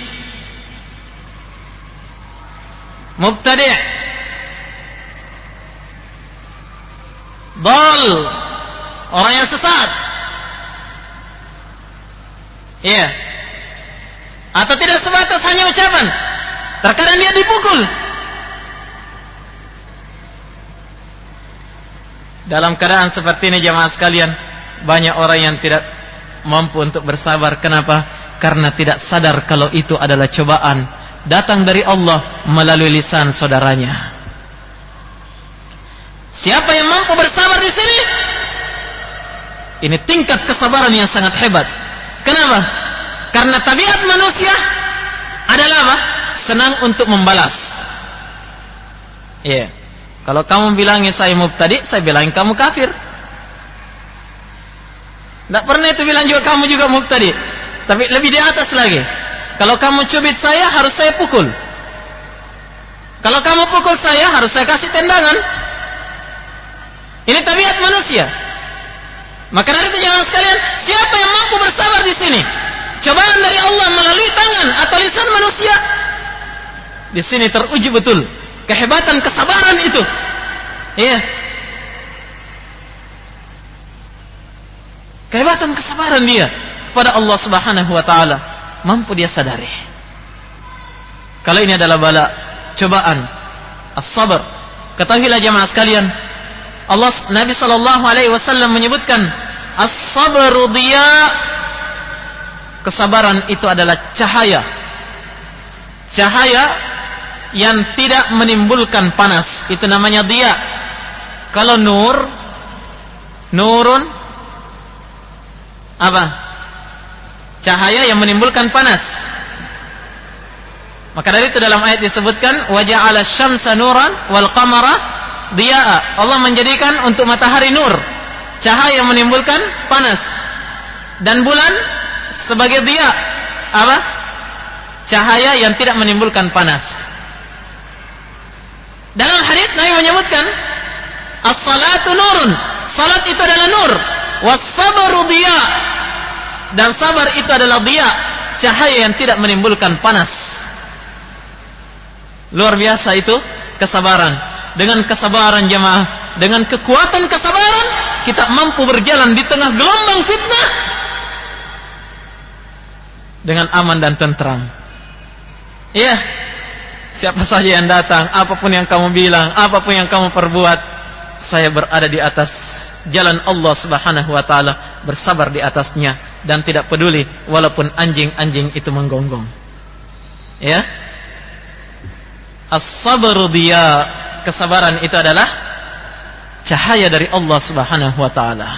Mubtadi'. Dal. Orang yang sesat. Ya. Yeah. Atau tidak sebatas hanya ucapan. Terkadang dia dipukul. Dalam keadaan seperti ini jemaah sekalian, banyak orang yang tidak mampu untuk bersabar. Kenapa? Karena tidak sadar kalau itu adalah cobaan datang dari Allah melalui lisan saudaranya. Siapa yang mampu bersabar di sini? Ini tingkat kesabaran yang sangat hebat. Kenapa? Karena tabiat manusia adalah apa? Senang untuk membalas. Iya. Yeah. Kalau kamu bilangnya saya mubtadi, saya bilang kamu kafir. Tidak pernah itu bilang juga kamu juga mubtadi. Tapi lebih di atas lagi. Kalau kamu cubit saya, harus saya pukul. Kalau kamu pukul saya, harus saya kasih tendangan. Ini tabiat manusia. Maka dari itu jangan sekalian, siapa yang mampu bersabar di sini? Cobaan dari Allah melalui tangan atau lisan manusia. Di sini teruji betul kehebatan kesabaran itu. Iya. Kehebatan kesabaran dia kepada Allah Subhanahu wa taala mampu dia sadari. Kalau ini adalah bala, cobaan, as-sabr. Ketahuilah jemaah sekalian, Allah Nabi sallallahu alaihi wasallam menyebutkan as-sabru diya kesabaran itu adalah cahaya. Cahaya yang tidak menimbulkan panas. Itu namanya dia. Kalau nur nurun apa? Cahaya yang menimbulkan panas. Maka dari itu dalam ayat disebutkan wajah ala syamsa nuran wal qamara dia Allah menjadikan untuk matahari nur cahaya yang menimbulkan panas. Dan bulan sebagai dia apa? Cahaya yang tidak menimbulkan panas dalam hadis Nabi menyebutkan as-salatu nurun. Salat itu adalah nur. Was-sabru diya. Dan sabar itu adalah dia, cahaya yang tidak menimbulkan panas. Luar biasa itu kesabaran. Dengan kesabaran jemaah, dengan kekuatan kesabaran, kita mampu berjalan di tengah gelombang fitnah dengan aman dan tentram. Iya, Siapa saja yang datang, apa pun yang kamu bilang, apa pun yang kamu perbuat, saya berada di atas jalan Allah Subhanahu wa taala, bersabar di atasnya dan tidak peduli walaupun anjing-anjing itu menggonggong. Ya. As-sabru dia kesabaran itu adalah cahaya dari Allah Subhanahu wa taala.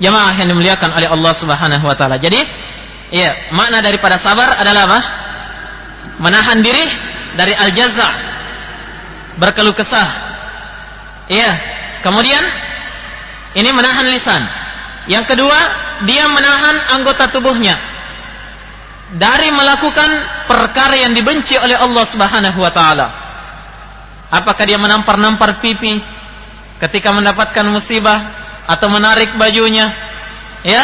Jamaah yang dimuliakan oleh Allah Subhanahu wa taala. Jadi, ya, makna daripada sabar adalah apa? Menahan diri dari al-jaza berkeluh kesah iya kemudian Ini menahan lisan. Yang kedua, dia menahan anggota tubuhnya dari melakukan perkara yang dibenci oleh Allah Subhanahu wa taala. Apakah dia menampar-nampar pipi ketika mendapatkan musibah atau menarik bajunya? Ya.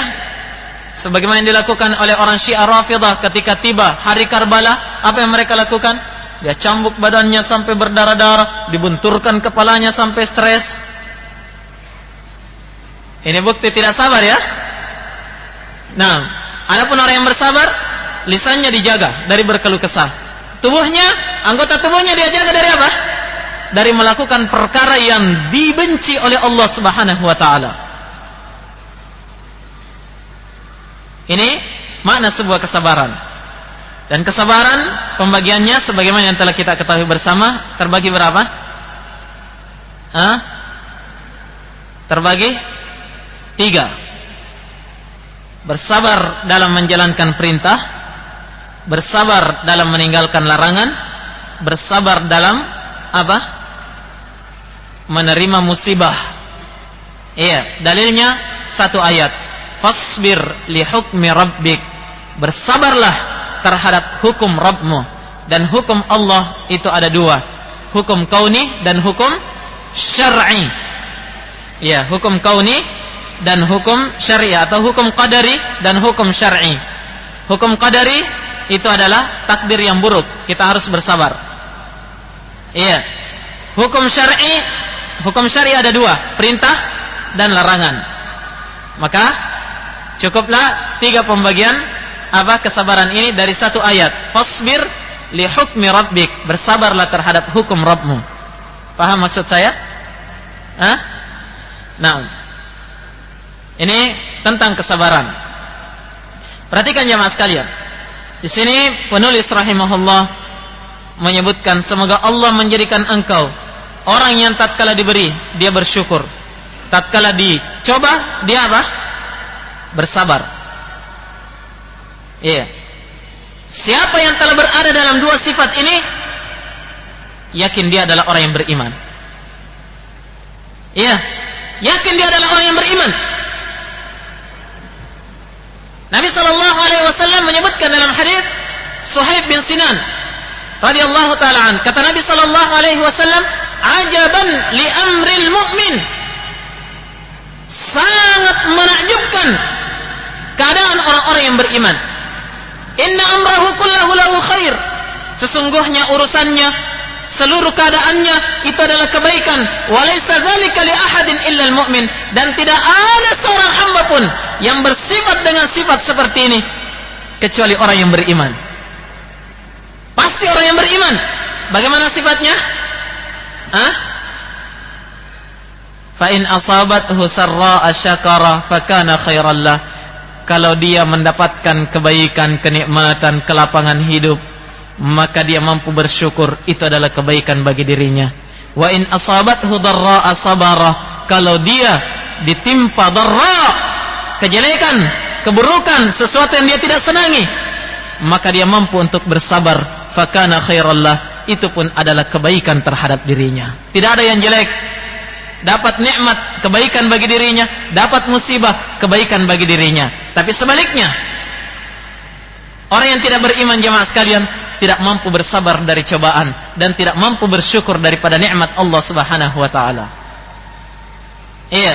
Sebagaimana yang dilakukan oleh orang Syiah Rafidah ketika tiba hari Karbala, apa yang mereka lakukan? Dia cambuk badannya sampai berdarah-darah, dibenturkan kepalanya sampai stres. Ini bukti tidak sabar ya. Nah, adapun orang yang bersabar, lisannya dijaga dari berkeluh kesah. Tubuhnya, anggota tubuhnya dia jaga dari apa? Dari melakukan perkara yang dibenci oleh Allah Subhanahu wa taala. Ini makna sebuah kesabaran. Dan kesabaran pembagiannya sebagaimana yang telah kita ketahui bersama terbagi berapa? Hah? Terbagi tiga. Bersabar dalam menjalankan perintah, bersabar dalam meninggalkan larangan, bersabar dalam apa? Menerima musibah. Iya, dalilnya satu ayat. Fasbir li hukmi rabbik. Bersabarlah terhadap hukum Rabbmu. Dan hukum Allah itu ada dua. Hukum kauni dan hukum syar'i. Iya, hukum kauni dan hukum syariah atau hukum qadari dan hukum syar'i. Hukum qadari itu adalah takdir yang buruk. Kita harus bersabar. Iya. Hukum syar'i, hukum syar'i ada dua, perintah dan larangan. Maka cukuplah tiga pembagian apa kesabaran ini dari satu ayat. Fasbir li hukmi rabbik. Bersabarlah terhadap hukum Rabbmu. Paham maksud saya? Hah? Nah. Ini tentang kesabaran. Perhatikan jamaah sekalian. Di sini penulis rahimahullah menyebutkan semoga Allah menjadikan engkau orang yang tatkala diberi dia bersyukur. Tatkala dicoba dia apa? Bersabar. Iya. Siapa yang telah berada dalam dua sifat ini yakin dia adalah orang yang beriman. Iya. Yakin dia adalah orang yang beriman. Nabi Shallallahu Alaihi Wasallam menyebutkan dalam hadis Suhaib bin Sinan radhiyallahu taala kata Nabi Shallallahu Alaihi Wasallam ajaban li amril mu'min sangat menakjubkan keadaan orang-orang yang beriman. Inna amrahu kullahu lahu khair. Sesungguhnya urusannya seluruh keadaannya itu adalah kebaikan. Walaysa dzalika li ahadin illa mu'min dan tidak ada seorang hamba pun yang bersifat dengan sifat seperti ini kecuali orang yang beriman. Pasti orang yang beriman. Bagaimana sifatnya? Hah? Fa in asabathu sarra'a syakara fakana khairan lah. Kalau dia mendapatkan kebaikan kenikmatan kelapangan hidup maka dia mampu bersyukur. Itu adalah kebaikan bagi dirinya. Wa in asabathu darra'a sabara kalau dia ditimpa darra kejelekan keburukan sesuatu yang dia tidak senangi maka dia mampu untuk bersabar. Fakana khairallah itu pun adalah kebaikan terhadap dirinya. Tidak ada yang jelek dapat nikmat kebaikan bagi dirinya dapat musibah kebaikan bagi dirinya tapi sebaliknya orang yang tidak beriman jemaah sekalian tidak mampu bersabar dari cobaan dan tidak mampu bersyukur daripada nikmat Allah Subhanahu wa taala. Iya.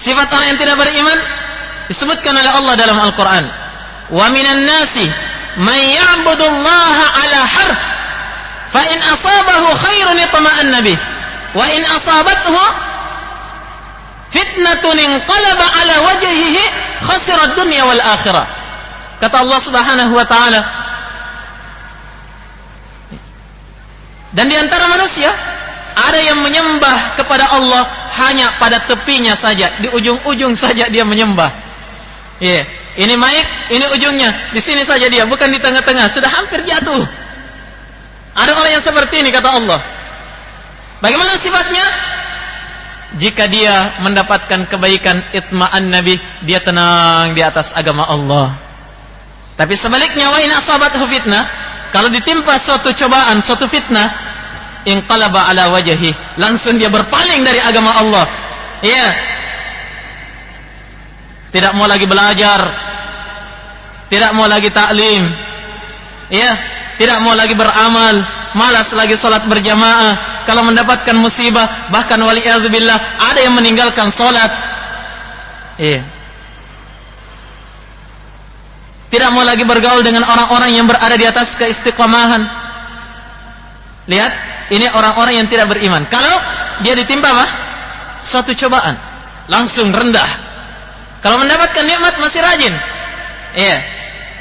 Sifat orang yang tidak beriman disebutkan oleh Allah dalam Al-Qur'an. Wa minan nasi man ya'budu Allah 'ala harf fa in asabahu khairun itma'anna bih wa in asabathu fitnatun inqalaba 'ala wajhihi khasira ad-dunya wal akhirah. Kata Allah Subhanahu wa taala, Dan di antara manusia ada yang menyembah kepada Allah hanya pada tepinya saja, di ujung-ujung saja dia menyembah. Iya, yeah. ini mic, ini ujungnya, di sini saja dia, bukan di tengah-tengah, sudah hampir jatuh. Ada orang yang seperti ini kata Allah. Bagaimana sifatnya? Jika dia mendapatkan kebaikan itma'an Nabi, dia tenang di atas agama Allah. Tapi sebaliknya wa in asabathu fitnah, kalau ditimpa suatu cobaan, suatu fitnah, inqalaba ala wajhi, langsung dia berpaling dari agama Allah. Iya. Tidak mau lagi belajar. Tidak mau lagi taklim. Ya, tidak mau lagi beramal, malas lagi salat berjamaah. Kalau mendapatkan musibah, bahkan waliyadzubillah ada yang meninggalkan salat. Iya. Tidak mau lagi bergaul dengan orang-orang yang berada di atas keistiqomahan. Lihat, ini orang-orang yang tidak beriman. Kalau dia ditimpa apa? Suatu cobaan, langsung rendah. Kalau mendapatkan nikmat masih rajin. Iya.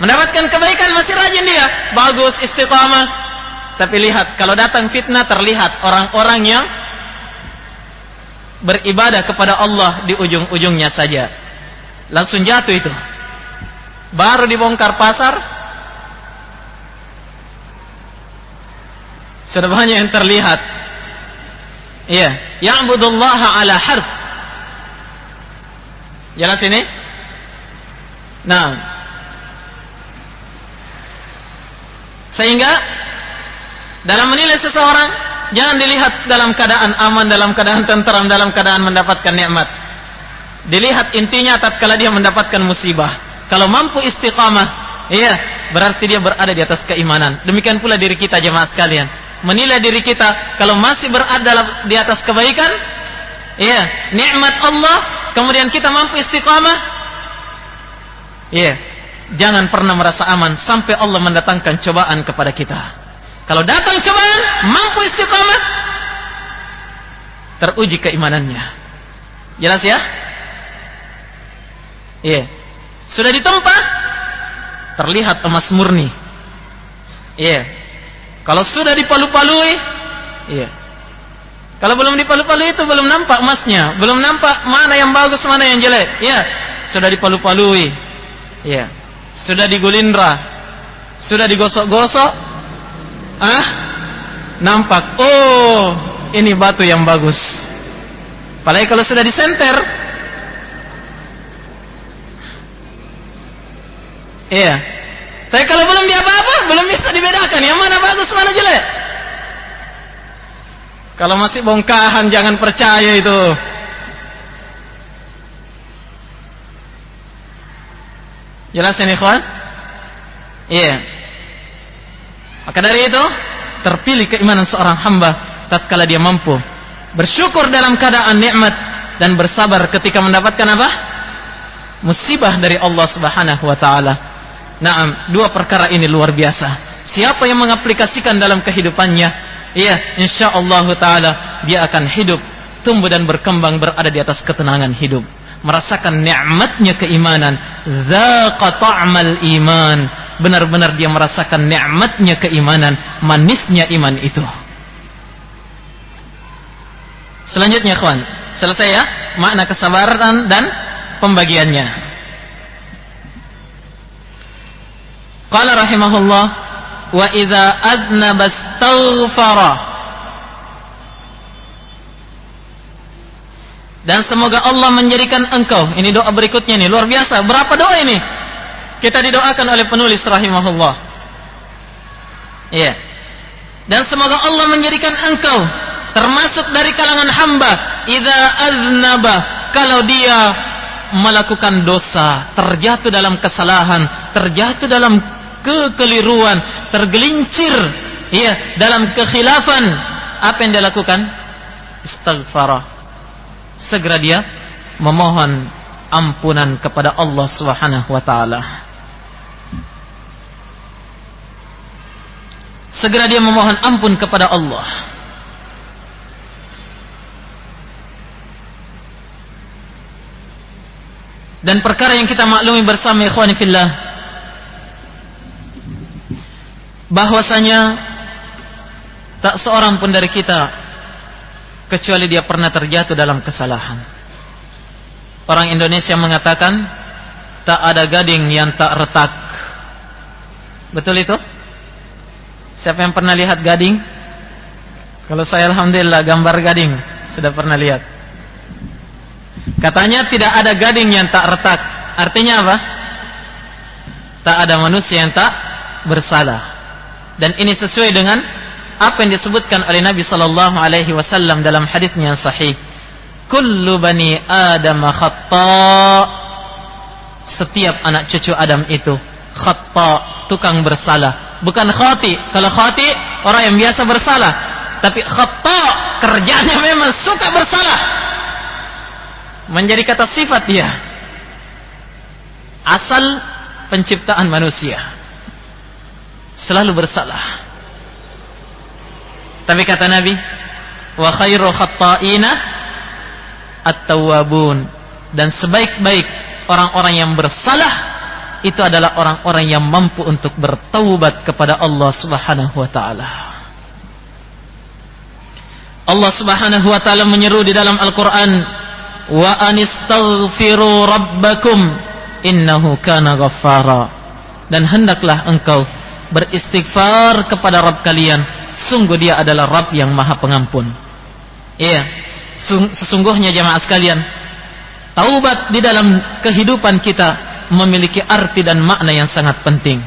Mendapatkan kebaikan masih rajin dia. Bagus istiqamah. Tapi lihat, kalau datang fitnah terlihat orang-orang yang beribadah kepada Allah di ujung-ujungnya saja. Langsung jatuh itu. Baru dibongkar pasar. Sudah banyak yang terlihat. Iya. Ya'budullaha ala harf. Jelas ini nah. Sehingga dalam menilai seseorang jangan dilihat dalam keadaan aman dalam keadaan tenteram dalam keadaan mendapatkan nikmat dilihat intinya tatkala dia mendapatkan musibah kalau mampu istiqamah, iya, berarti dia berada di atas keimanan. Demikian pula diri kita jemaah sekalian. Menilai diri kita kalau masih berada di atas kebaikan, iya, nikmat Allah, kemudian kita mampu istiqamah, iya, jangan pernah merasa aman sampai Allah mendatangkan cobaan kepada kita. Kalau datang cobaan, mampu istiqamah, teruji keimanannya. Jelas ya? Iya. Sudah ditempa, terlihat emas murni. Iya. Yeah. Kalau sudah dipalu-palui, iya. Yeah. Kalau belum dipalu-palui itu belum nampak emasnya, belum nampak mana yang bagus, mana yang jelek. Iya. Yeah. Sudah dipalu-palui. Iya. Yeah. Sudah digulindra. Sudah digosok-gosok. Ah? Nampak. Oh, ini batu yang bagus. Apalagi kalau sudah disenter, Iya. Tapi kalau belum dia apa-apa, belum bisa dibedakan yang mana bagus, mana jelek. Kalau masih bongkahan jangan percaya itu. Jelas ini ikhwan? Iya. Maka dari itu, terpilih keimanan seorang hamba tatkala dia mampu bersyukur dalam keadaan nikmat dan bersabar ketika mendapatkan apa? musibah dari Allah Subhanahu wa taala. Nah, dua perkara ini luar biasa. Siapa yang mengaplikasikan dalam kehidupannya, iya, insyaallah taala dia akan hidup, tumbuh dan berkembang berada di atas ketenangan hidup, merasakan nikmatnya keimanan, dzaqa ta'mal iman. Benar-benar dia merasakan nikmatnya keimanan, manisnya iman itu. Selanjutnya, kawan, selesai ya makna kesabaran dan pembagiannya. Qala rahimahullah wa idza aznaba astaghfara Dan semoga Allah menjadikan engkau. Ini doa berikutnya nih. Luar biasa. Berapa doa ini? Kita didoakan oleh penulis rahimahullah. Iya. Dan semoga Allah menjadikan engkau Termasuk dari kalangan hamba. Iza aznaba. Kalau dia melakukan dosa Terjatuh dalam kesalahan Terjatuh dalam kekeliruan, tergelincir iya dalam kekhilafan, apa yang dia lakukan? Istighfar. Segera dia memohon ampunan kepada Allah Subhanahu wa taala. Segera dia memohon ampun kepada Allah. Dan perkara yang kita maklumi bersama ikhwan fillah bahwasanya tak seorang pun dari kita kecuali dia pernah terjatuh dalam kesalahan. Orang Indonesia mengatakan tak ada gading yang tak retak. Betul itu? Siapa yang pernah lihat gading? Kalau saya alhamdulillah gambar gading sudah pernah lihat. Katanya tidak ada gading yang tak retak. Artinya apa? Tak ada manusia yang tak bersalah dan ini sesuai dengan apa yang disebutkan oleh Nabi sallallahu alaihi wasallam dalam hadisnya yang sahih kullu bani adam khata setiap anak cucu Adam itu khata, tukang bersalah. Bukan khati. Kalau khati, orang yang biasa bersalah. Tapi khata, kerjanya memang suka bersalah. Menjadi kata sifat dia. Asal penciptaan manusia. Selalu bersalah. Tapi kata Nabi, wa khairu khatta'ina at-tawwabun dan sebaik-baik orang-orang yang bersalah itu adalah orang-orang yang mampu untuk bertaubat kepada Allah Subhanahu wa taala. Allah Subhanahu wa taala menyeru di dalam Al-Qur'an, "Wa anistaghfiru rabbakum innahu kana ghaffara." Dan hendaklah engkau beristighfar kepada Rabb kalian, sungguh Dia adalah Rabb yang Maha Pengampun. Iya, sesungguhnya jemaah sekalian, taubat di dalam kehidupan kita memiliki arti dan makna yang sangat penting.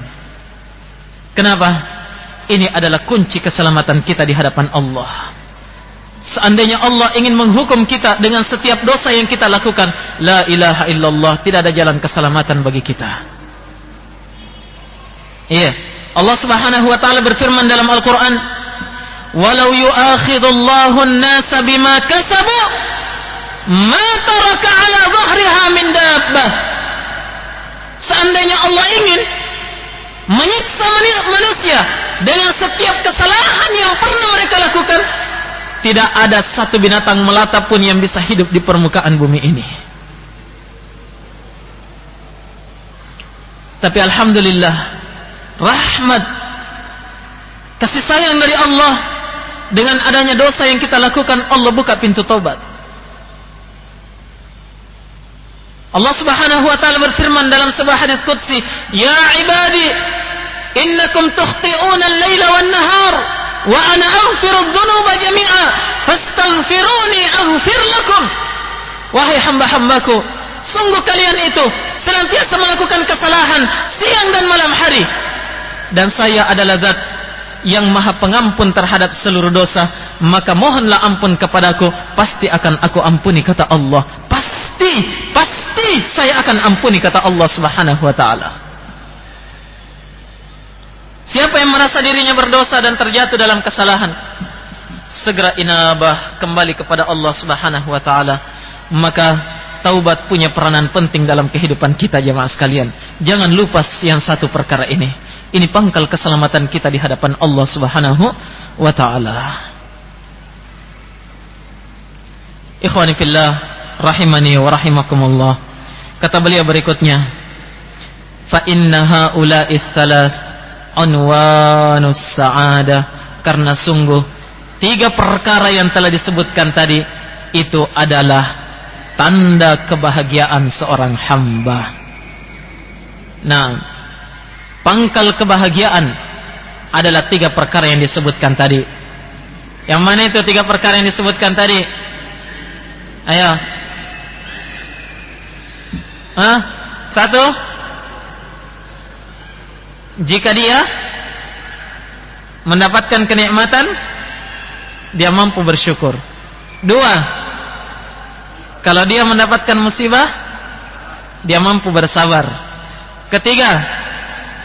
Kenapa? Ini adalah kunci keselamatan kita di hadapan Allah. Seandainya Allah ingin menghukum kita dengan setiap dosa yang kita lakukan, la ilaha illallah, tidak ada jalan keselamatan bagi kita. Iya. Allah Subhanahu wa taala berfirman dalam Al-Qur'an, "Walau yu'akhidullahu an-nasa bima kasabu, ma taraka 'ala dhahriha min dabbah." Seandainya Allah ingin menyiksa manusia dengan setiap kesalahan yang pernah mereka lakukan, tidak ada satu binatang melata pun yang bisa hidup di permukaan bumi ini. Tapi alhamdulillah, rahmat kasih sayang dari Allah dengan adanya dosa yang kita lakukan, Allah buka pintu taubat. Allah Subhanahu wa taala berfirman dalam sebuah hadis qudsi, "Ya ibadi, innakum tukhti'una al-laila wan-nahar wa ana aghfiru adh-dhunuba jami'a, fastaghfiruni aghfir lakum." Wahai hamba-hambaku, sungguh kalian itu senantiasa melakukan kesalahan siang dan malam hari. Dan saya adalah zat yang maha pengampun terhadap seluruh dosa maka mohonlah ampun kepadaku pasti akan aku ampuni kata Allah pasti pasti saya akan ampuni kata Allah Subhanahu wa taala. Siapa yang merasa dirinya berdosa dan terjatuh dalam kesalahan, segera inabah kembali kepada Allah Subhanahu wa taala, maka taubat punya peranan penting dalam kehidupan kita jemaah sekalian. Jangan lupa yang satu perkara ini. Ini pangkal keselamatan kita di hadapan Allah Subhanahu wa taala. Ikhwani fillah rahimani wa rahimakumullah. Kata beliau berikutnya, fa inna haula'is salas unwanus sa'adah karena sungguh tiga perkara yang telah disebutkan tadi itu adalah tanda kebahagiaan seorang hamba. Nah, pangkal kebahagiaan adalah tiga perkara yang disebutkan tadi. Yang mana itu tiga perkara yang disebutkan tadi? Ayo, Hah? Satu. Jika dia mendapatkan kenikmatan, dia mampu bersyukur. Dua. Kalau dia mendapatkan musibah, dia mampu bersabar. Ketiga,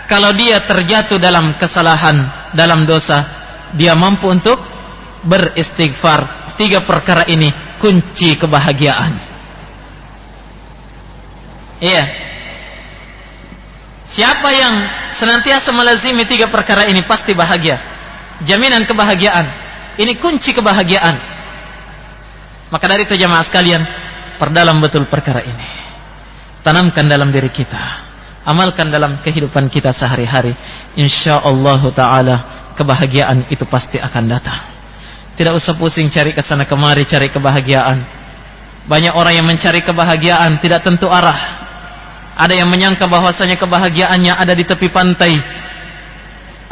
kalau dia terjatuh dalam kesalahan, dalam dosa, dia mampu untuk beristighfar. Tiga perkara ini kunci kebahagiaan. Iya. Siapa yang senantiasa melazimi tiga perkara ini pasti bahagia. Jaminan kebahagiaan. Ini kunci kebahagiaan. Maka dari itu jemaah sekalian, perdalam betul perkara ini. Tanamkan dalam diri kita. Amalkan dalam kehidupan kita sehari-hari. Insyaallah taala kebahagiaan itu pasti akan datang. Tidak usah pusing cari ke sana kemari cari kebahagiaan. Banyak orang yang mencari kebahagiaan tidak tentu arah. Ada yang menyangka bahwasanya kebahagiaannya ada di tepi pantai.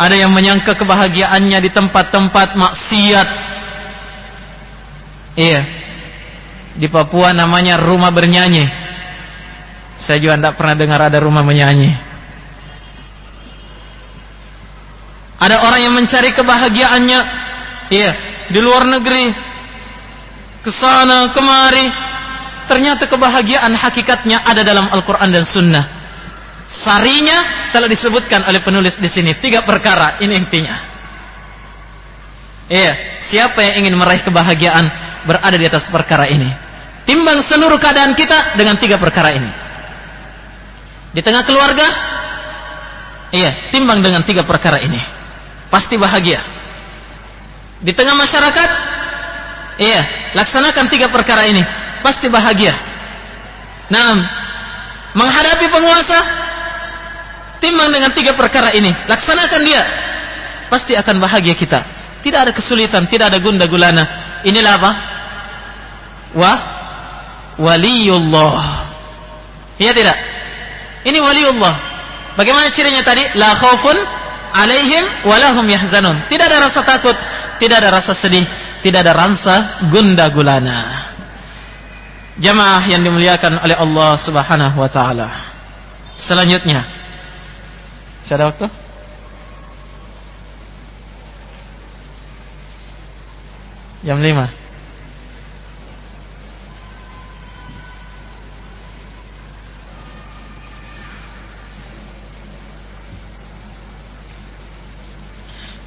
Ada yang menyangka kebahagiaannya di tempat-tempat maksiat. Iya. Di Papua namanya rumah bernyanyi. Saya juga tidak pernah dengar ada rumah menyanyi. Ada orang yang mencari kebahagiaannya, iya, di luar negeri, ke sana kemari, ternyata kebahagiaan hakikatnya ada dalam Al-Quran dan Sunnah. Sarinya telah disebutkan oleh penulis di sini tiga perkara ini intinya. Iya, siapa yang ingin meraih kebahagiaan berada di atas perkara ini. Timbang seluruh keadaan kita dengan tiga perkara ini. Di tengah keluarga, iya, timbang dengan tiga perkara ini. Pasti bahagia. Di tengah masyarakat, iya, laksanakan tiga perkara ini pasti bahagia. Nah, menghadapi penguasa timbang dengan tiga perkara ini, laksanakan dia, pasti akan bahagia kita. Tidak ada kesulitan, tidak ada gunda gulana. Inilah apa? Wah, waliullah. Iya tidak? Ini waliullah. Bagaimana cirinya tadi? La khaufun alaihim walahum yahzanun. Tidak ada rasa takut, tidak ada rasa sedih, tidak ada rasa gunda gulana jamaah yang dimuliakan oleh Allah Subhanahu wa taala. Selanjutnya. Saya ada waktu? Jam 5.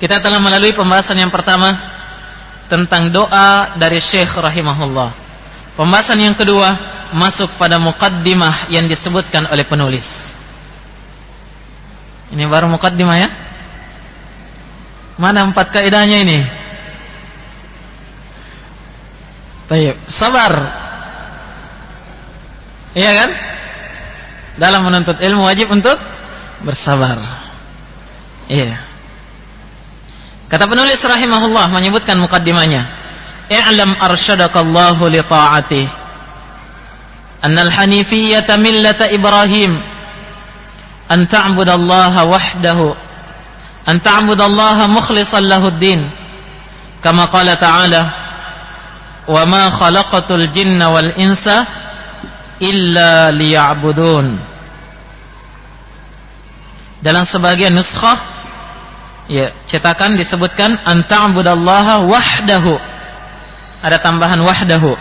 Kita telah melalui pembahasan yang pertama tentang doa dari Syekh rahimahullah. Pembahasan yang kedua masuk pada mukaddimah yang disebutkan oleh penulis. Ini baru mukaddimah ya? Mana empat kaidahnya ini? Tayyib, sabar. Iya kan? Dalam menuntut ilmu wajib untuk bersabar. Iya. Kata penulis rahimahullah menyebutkan mukaddimahnya. I'lam arsyadakallahu li ta'atih annal hanifiyyata millata ibrahim. An ta'budallaha wahdahu. An ta'budallaha mukhlishan lahu ad-din kama qala ta'ala wa ma khalaqatul jinna wal insa illa liya'budun. Dalam sebagian nuskhah ya cetakan disebutkan an ta'budallaha wahdahu ada tambahan wahdahu.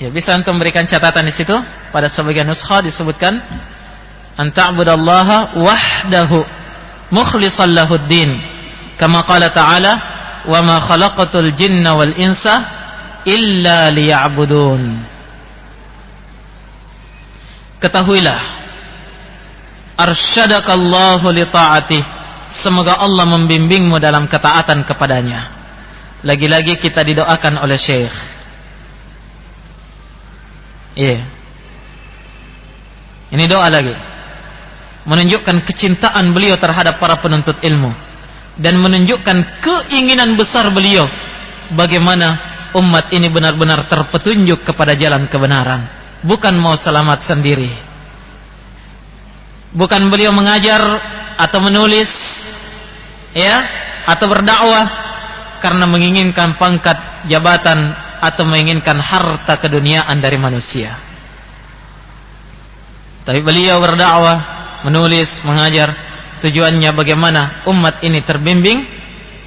Ya, bisa untuk memberikan catatan di situ. Pada sebagian nuskha disebutkan an ta'budallaha wahdahu mukhlishan lahuddin. Kama qala ta'ala wa ma khalaqatul jinna wal insa illa liya'budun. Ketahuilah arsyadakallahu li ta'atih. Semoga Allah membimbingmu dalam ketaatan kepadanya. Lagi-lagi kita didoakan oleh Syekh. Iya. Yeah. Ini doa lagi. Menunjukkan kecintaan beliau terhadap para penuntut ilmu dan menunjukkan keinginan besar beliau bagaimana umat ini benar-benar terpetunjuk kepada jalan kebenaran, bukan mau selamat sendiri. Bukan beliau mengajar atau menulis ya atau berdakwah karena menginginkan pangkat jabatan atau menginginkan harta keduniaan dari manusia. Tapi beliau berdakwah, menulis, mengajar, tujuannya bagaimana umat ini terbimbing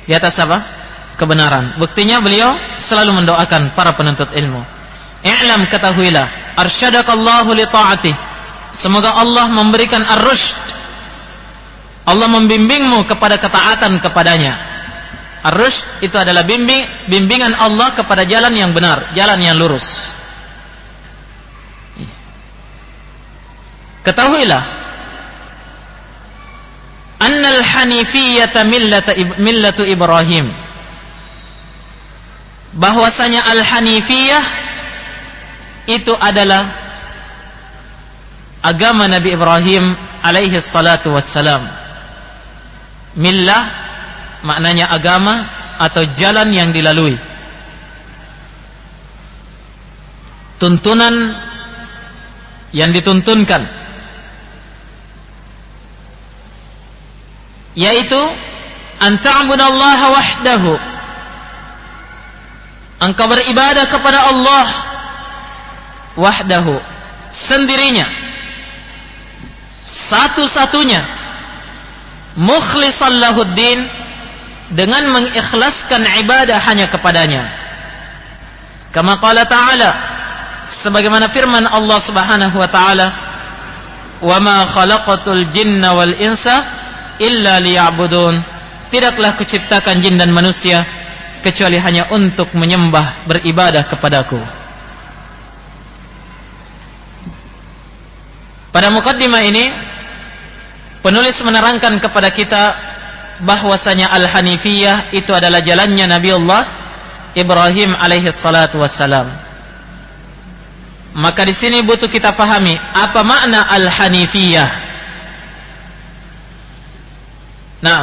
di atas apa? Kebenaran. Buktinya beliau selalu mendoakan para penuntut ilmu. I'lam ketahuilah, arsyadakallahu li ta'ati. Semoga Allah memberikan ar-rushd. Allah membimbingmu kepada ketaatan kepadanya. Arus itu adalah bimbing bimbingan Allah kepada jalan yang benar, jalan yang lurus. Ketahuilah annal hanifiyyata millata millatu Ibrahim. Bahwasanya al-hanifiyah itu adalah agama Nabi Ibrahim alaihi salatu wassalam millah maknanya agama atau jalan yang dilalui. Tuntunan yang dituntunkan. Yaitu anta'budallaha wahdahu. Engkau beribadah kepada Allah wahdahu. Sendirinya. Satu-satunya mukhlishan lahuddin dengan mengikhlaskan ibadah hanya kepadanya. Kama qala ta'ala sebagaimana firman Allah Subhanahu wa taala wa ma khalaqatul jinna wal insa illa liya'budun tidaklah kuciptakan jin dan manusia kecuali hanya untuk menyembah beribadah kepadaku pada mukaddimah ini penulis menerangkan kepada kita bahwasanya al-hanifiyah itu adalah jalannya Nabi Allah Ibrahim alaihi salatu wassalam maka di sini butuh kita pahami apa makna al-hanifiyah. Nah,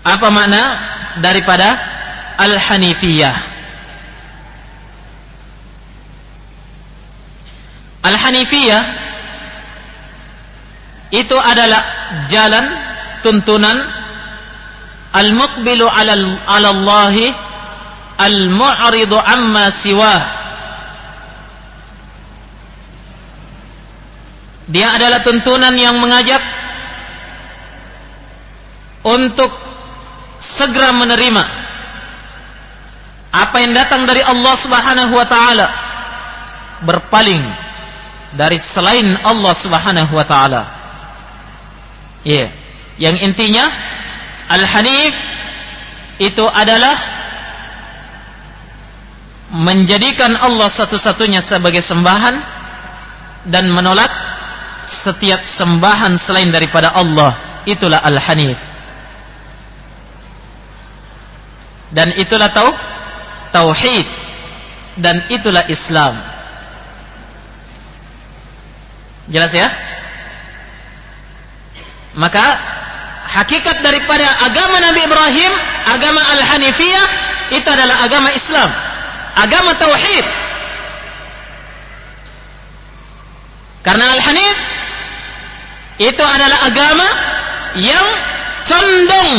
apa makna daripada al-hanifiyah? Al-hanifiyah itu adalah jalan tuntunan al-muqbilu ala Allah al-mu'ridu amma siwah Dia adalah tuntunan yang mengajak untuk segera menerima apa yang datang dari Allah Subhanahu wa taala berpaling dari selain Allah Subhanahu wa taala. Yeah. Yang intinya Al-Hanif itu adalah menjadikan Allah satu-satunya sebagai sembahan dan menolak setiap sembahan selain daripada Allah. Itulah al-hanif. Dan itulah tau tauhid. Dan itulah Islam. Jelas ya maka hakikat daripada agama Nabi Ibrahim agama al-hanifiyah itu adalah agama Islam agama tauhid karena al-hanif itu adalah agama yang condong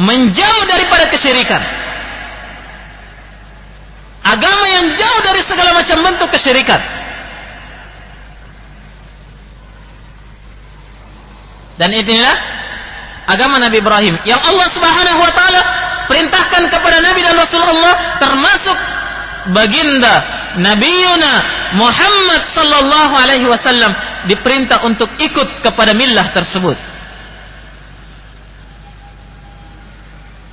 menjauh daripada kesyirikan. Agama yang jauh dari segala macam bentuk kesyirikan. Dan inilah agama Nabi Ibrahim yang Allah Subhanahu wa taala perintahkan kepada Nabi dan Rasulullah termasuk baginda Nabiuna Muhammad sallallahu alaihi wasallam diperintah untuk ikut kepada millah tersebut.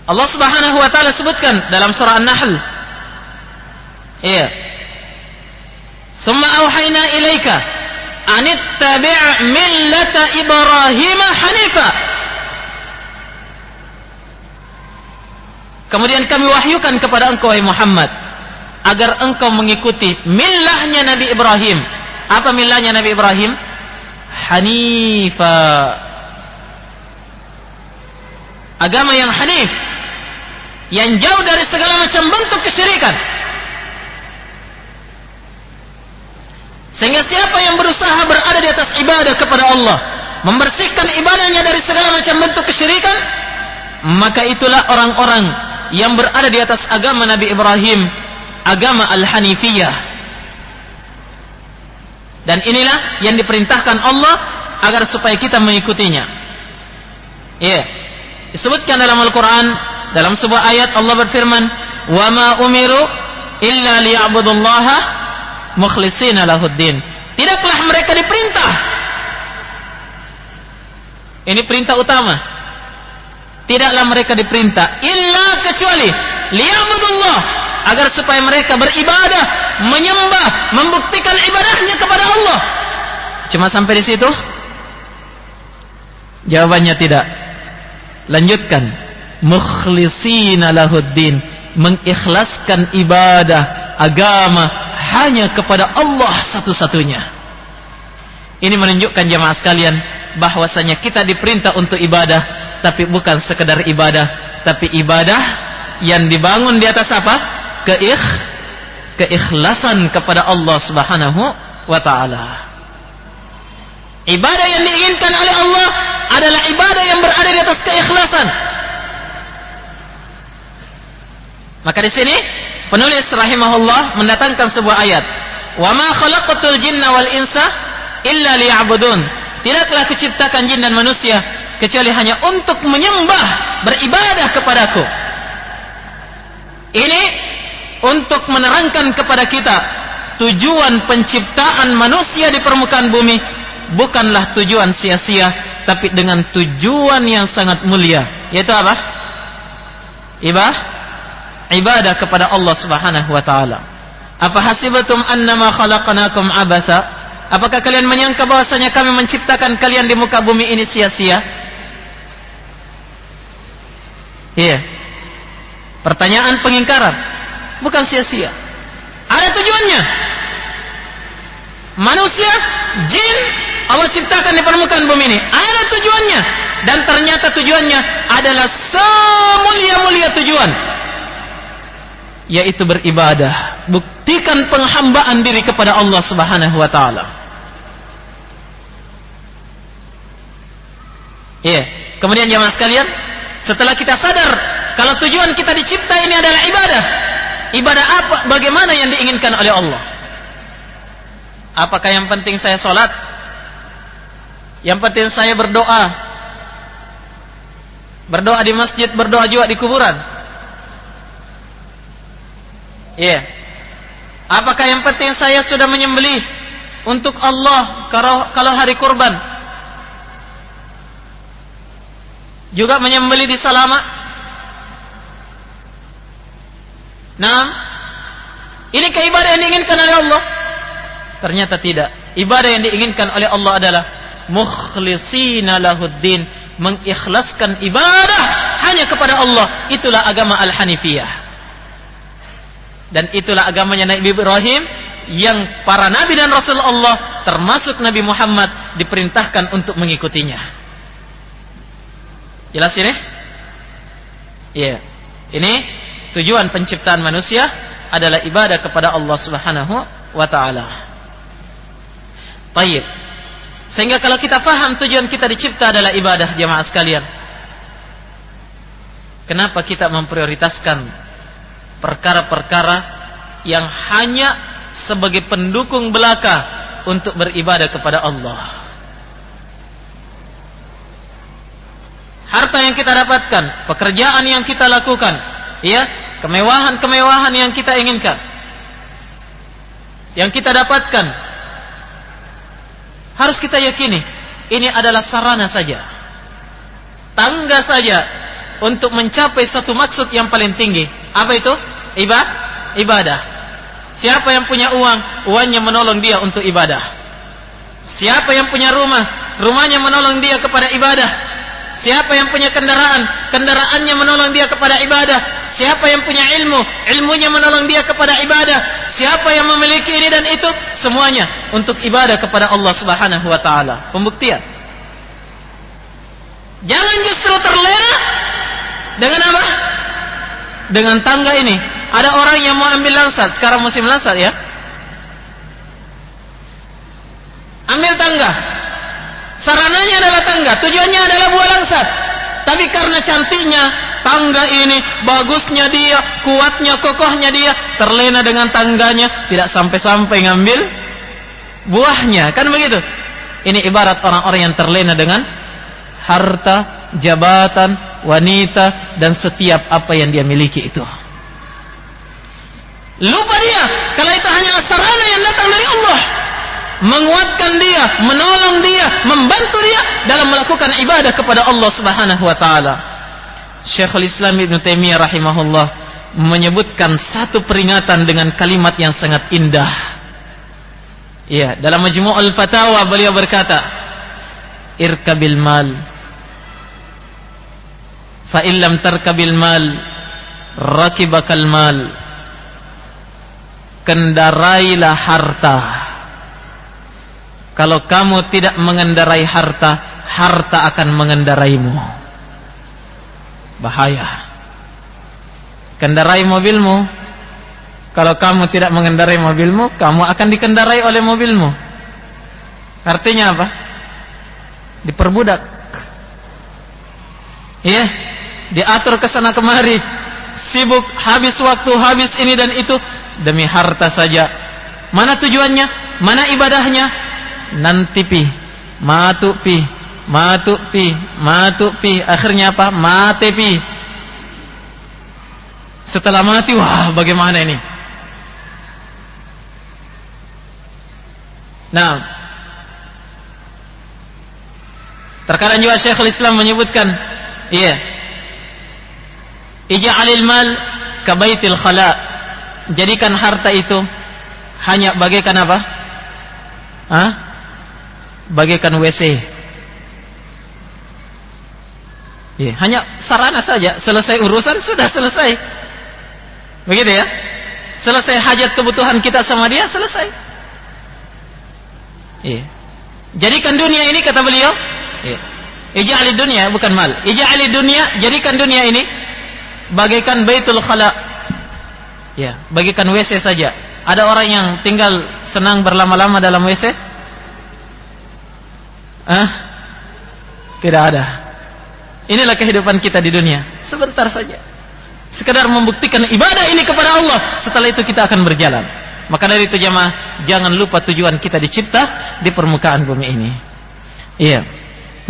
Allah Subhanahu wa taala sebutkan dalam surah An-Nahl. Iya. Summa auhayna ilaika an ittabi' millata Ibrahim hanifa. Kemudian kami wahyukan kepada engkau wahai Muhammad agar engkau mengikuti millahnya Nabi Ibrahim apa milahnya Nabi Ibrahim? Hanifa. Agama yang hanif. Yang jauh dari segala macam bentuk kesyirikan. Sehingga siapa yang berusaha berada di atas ibadah kepada Allah. Membersihkan ibadahnya dari segala macam bentuk kesyirikan. Maka itulah orang-orang yang berada di atas agama Nabi Ibrahim. Agama Al-Hanifiyah dan inilah yang diperintahkan Allah agar supaya kita mengikutinya. Iya. Yeah. Disebutkan dalam Al-Qur'an dalam sebuah ayat Allah berfirman, "Wa ma umiru illa liya'budullaha mukhlishina lahuddin." Tidaklah mereka diperintah. Ini perintah utama. Tidaklah mereka diperintah illa kecuali liya'budullah agar supaya mereka beribadah, menyembah, membuktikan ibadahnya kepada Allah. Cuma sampai di situ? Jawabannya tidak. Lanjutkan. Mukhlisina lahuddin. Mengikhlaskan ibadah, agama hanya kepada Allah satu-satunya. Ini menunjukkan jemaah sekalian bahwasanya kita diperintah untuk ibadah tapi bukan sekedar ibadah tapi ibadah yang dibangun di atas apa? keikh keikhlasan kepada Allah Subhanahu wa taala. Ibadah yang diinginkan oleh Allah adalah ibadah yang berada di atas keikhlasan. Maka di sini penulis rahimahullah mendatangkan sebuah ayat, "Wa ma khalaqatul jinna wal insa illa liya'budun." Tidaklah kuciptakan jin dan manusia kecuali hanya untuk menyembah, beribadah kepadaku. Ini untuk menerangkan kepada kita tujuan penciptaan manusia di permukaan bumi bukanlah tujuan sia-sia tapi dengan tujuan yang sangat mulia yaitu apa? Ibadah ibadah kepada Allah Subhanahu wa taala. Apa hasibatum annama khalaqnakum abasa? Apakah kalian menyangka bahwasanya kami menciptakan kalian di muka bumi ini sia-sia? Iya. Pertanyaan pengingkaran. Bukan sia-sia. Ada tujuannya. Manusia, jin, Allah ciptakan di permukaan bumi ini. Ada tujuannya. Dan ternyata tujuannya adalah semulia-mulia tujuan. Yaitu beribadah. Buktikan penghambaan diri kepada Allah subhanahu wa ta'ala. Iya. Kemudian jamaah sekalian. Setelah kita sadar kalau tujuan kita dicipta ini adalah ibadah. Ibadah apa? Bagaimana yang diinginkan oleh Allah? Apakah yang penting saya sholat? Yang penting saya berdoa. Berdoa di masjid, berdoa juga di kuburan. Iya. Yeah. Apakah yang penting saya sudah menyembelih untuk Allah kalau kalau hari kurban? Juga menyembelih di salama Nah, ini ibadah yang diinginkan oleh Allah? Ternyata tidak. Ibadah yang diinginkan oleh Allah adalah mukhlisina lahuddin, mengikhlaskan ibadah hanya kepada Allah. Itulah agama Al-Hanifiyah. Dan itulah agamanya Nabi Ibrahim yang para nabi dan rasul Allah termasuk Nabi Muhammad diperintahkan untuk mengikutinya. Jelas ini? Iya. Ini tujuan penciptaan manusia adalah ibadah kepada Allah Subhanahu wa taala. Baik. Sehingga kalau kita faham tujuan kita dicipta adalah ibadah jemaah sekalian. Kenapa kita memprioritaskan perkara-perkara yang hanya sebagai pendukung belaka untuk beribadah kepada Allah? Harta yang kita dapatkan, pekerjaan yang kita lakukan, ya kemewahan-kemewahan yang kita inginkan yang kita dapatkan harus kita yakini ini adalah sarana saja tangga saja untuk mencapai satu maksud yang paling tinggi apa itu ibadah ibadah siapa yang punya uang uangnya menolong dia untuk ibadah siapa yang punya rumah rumahnya menolong dia kepada ibadah Siapa yang punya kendaraan, kendaraannya menolong dia kepada ibadah. Siapa yang punya ilmu, ilmunya menolong dia kepada ibadah. Siapa yang memiliki ini dan itu, semuanya untuk ibadah kepada Allah Subhanahu wa taala. Pembuktian. Jangan justru terlena dengan apa? Dengan tangga ini. Ada orang yang mau ambil langsat, sekarang musim langsat ya. Ambil tangga. Sarananya adalah tangga, tujuannya adalah buah langsat. Tapi karena cantiknya tangga ini, bagusnya dia, kuatnya, kokohnya dia, terlena dengan tangganya, tidak sampai-sampai ngambil buahnya. Kan begitu? Ini ibarat orang-orang yang terlena dengan harta, jabatan, wanita, dan setiap apa yang dia miliki itu. Lupa dia, kalau itu hanya sarana yang datang dari Allah menguatkan dia, menolong dia, membantu dia dalam melakukan ibadah kepada Allah Subhanahu wa taala. Syekhul Islam Ibn Taimiyah rahimahullah menyebutkan satu peringatan dengan kalimat yang sangat indah. Ya, dalam Majmu'ul Fatawa beliau berkata, "Irkabil mal fa illam tarkabil mal rakibakal mal." Kendarailah harta kalau kamu tidak mengendarai harta, harta akan mengendaraimu. Bahaya. Kendarai mobilmu. Kalau kamu tidak mengendarai mobilmu, kamu akan dikendarai oleh mobilmu. Artinya apa? Diperbudak. Ya, diatur ke sana kemari. Sibuk habis waktu, habis ini dan itu demi harta saja. Mana tujuannya? Mana ibadahnya? Nanti pi, matu pi, matu pi, matu pi. Akhirnya apa? Mati pi. Setelah mati, wah bagaimana ini? Nah, terkadang juga Syekhul Islam menyebutkan iya, ija'alil mal kabaitil khala. Jadikan harta itu hanya bagaikan apa? Hah? Bagaikan WC. Ya, hanya sarana saja, selesai urusan sudah selesai. Begitu ya? Selesai hajat kebutuhan kita sama dia, selesai. Iya. Jadikan dunia ini kata beliau, iya. Ija'ali dunia bukan mal. Ija'ali dunia, jadikan dunia ini bagaikan baitul khala. Ya, bagaikan WC saja. Ada orang yang tinggal senang berlama-lama dalam WC? Ah? Tidak ada. Inilah kehidupan kita di dunia. Sebentar saja. Sekedar membuktikan ibadah ini kepada Allah. Setelah itu kita akan berjalan. Maka dari itu jemaah, jangan lupa tujuan kita dicipta di permukaan bumi ini. Iya. Nah,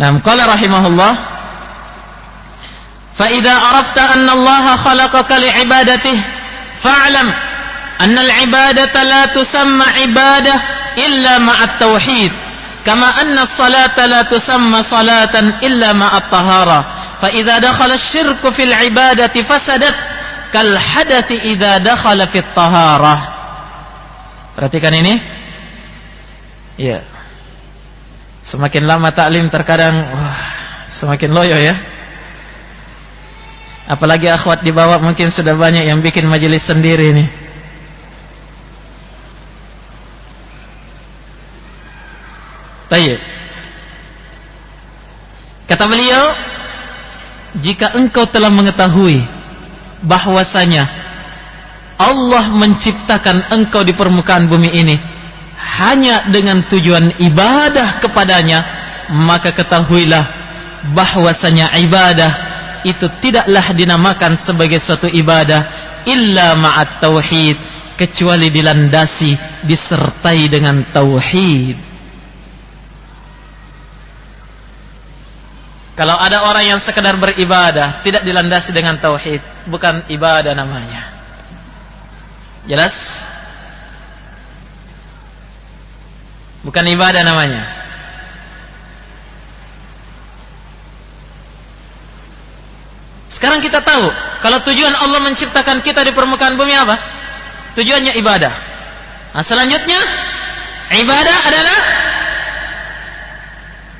qala rahimahullah, "Fa idza arafta anna Allah khalaqaka li'ibadatihi, fa'lam anna al-ibadata la tusamma ibadah illa ma'at tauhid, kama anna as-salata la tusamma salatan illa ma'at tahara." Fa idza dakhala asy-syirku fil ibadati fasadat kal hadathi idza dakhala fit taharah. Perhatikan ini. Iya. Semakin lama taklim terkadang wah, semakin loyo ya. Apalagi akhwat di bawah mungkin sudah banyak yang bikin majelis sendiri nih. Baik. Kata beliau, jika engkau telah mengetahui bahwasanya Allah menciptakan engkau di permukaan bumi ini hanya dengan tujuan ibadah kepadanya maka ketahuilah bahwasanya ibadah itu tidaklah dinamakan sebagai suatu ibadah illa ma'at tauhid kecuali dilandasi disertai dengan tauhid kalau ada orang yang sekedar beribadah tidak dilandasi dengan tauhid bukan ibadah namanya Jelas? Bukan ibadah namanya. Sekarang kita tahu kalau tujuan Allah menciptakan kita di permukaan bumi apa? Tujuannya ibadah. Nah, selanjutnya ibadah adalah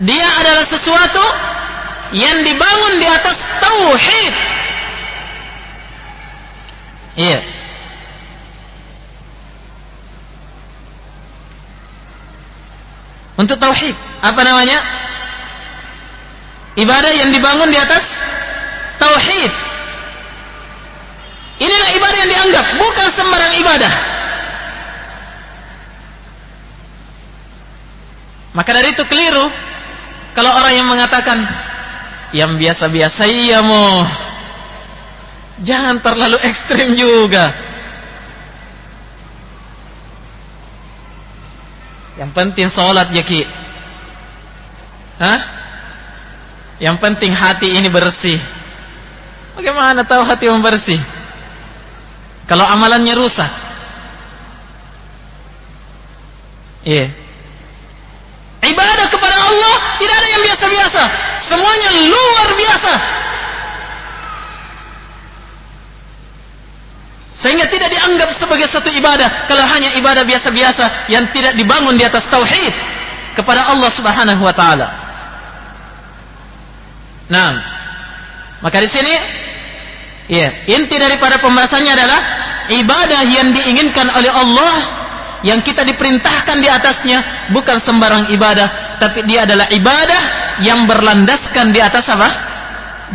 dia adalah sesuatu yang dibangun di atas tauhid. Iya. Untuk tauhid, apa namanya? Ibadah yang dibangun di atas tauhid. Inilah ibadah yang dianggap, bukan sembarang ibadah. Maka dari itu keliru kalau orang yang mengatakan yang biasa-biasa iya mau jangan terlalu ekstrim juga. Yang penting sholat ya ki. Hah? Yang penting hati ini bersih. Bagaimana tahu hati yang bersih? Kalau amalannya rusak. Iya. Ibadah kepada Allah tidak ada yang biasa-biasa. Semuanya luar biasa. Sehingga tidak dianggap sebagai satu ibadah kalau hanya ibadah biasa-biasa yang tidak dibangun di atas tauhid kepada Allah Subhanahu wa taala. Nah, maka di sini ya, inti daripada pembahasannya adalah ibadah yang diinginkan oleh Allah yang kita diperintahkan di atasnya bukan sembarang ibadah, tapi dia adalah ibadah yang berlandaskan di atas apa?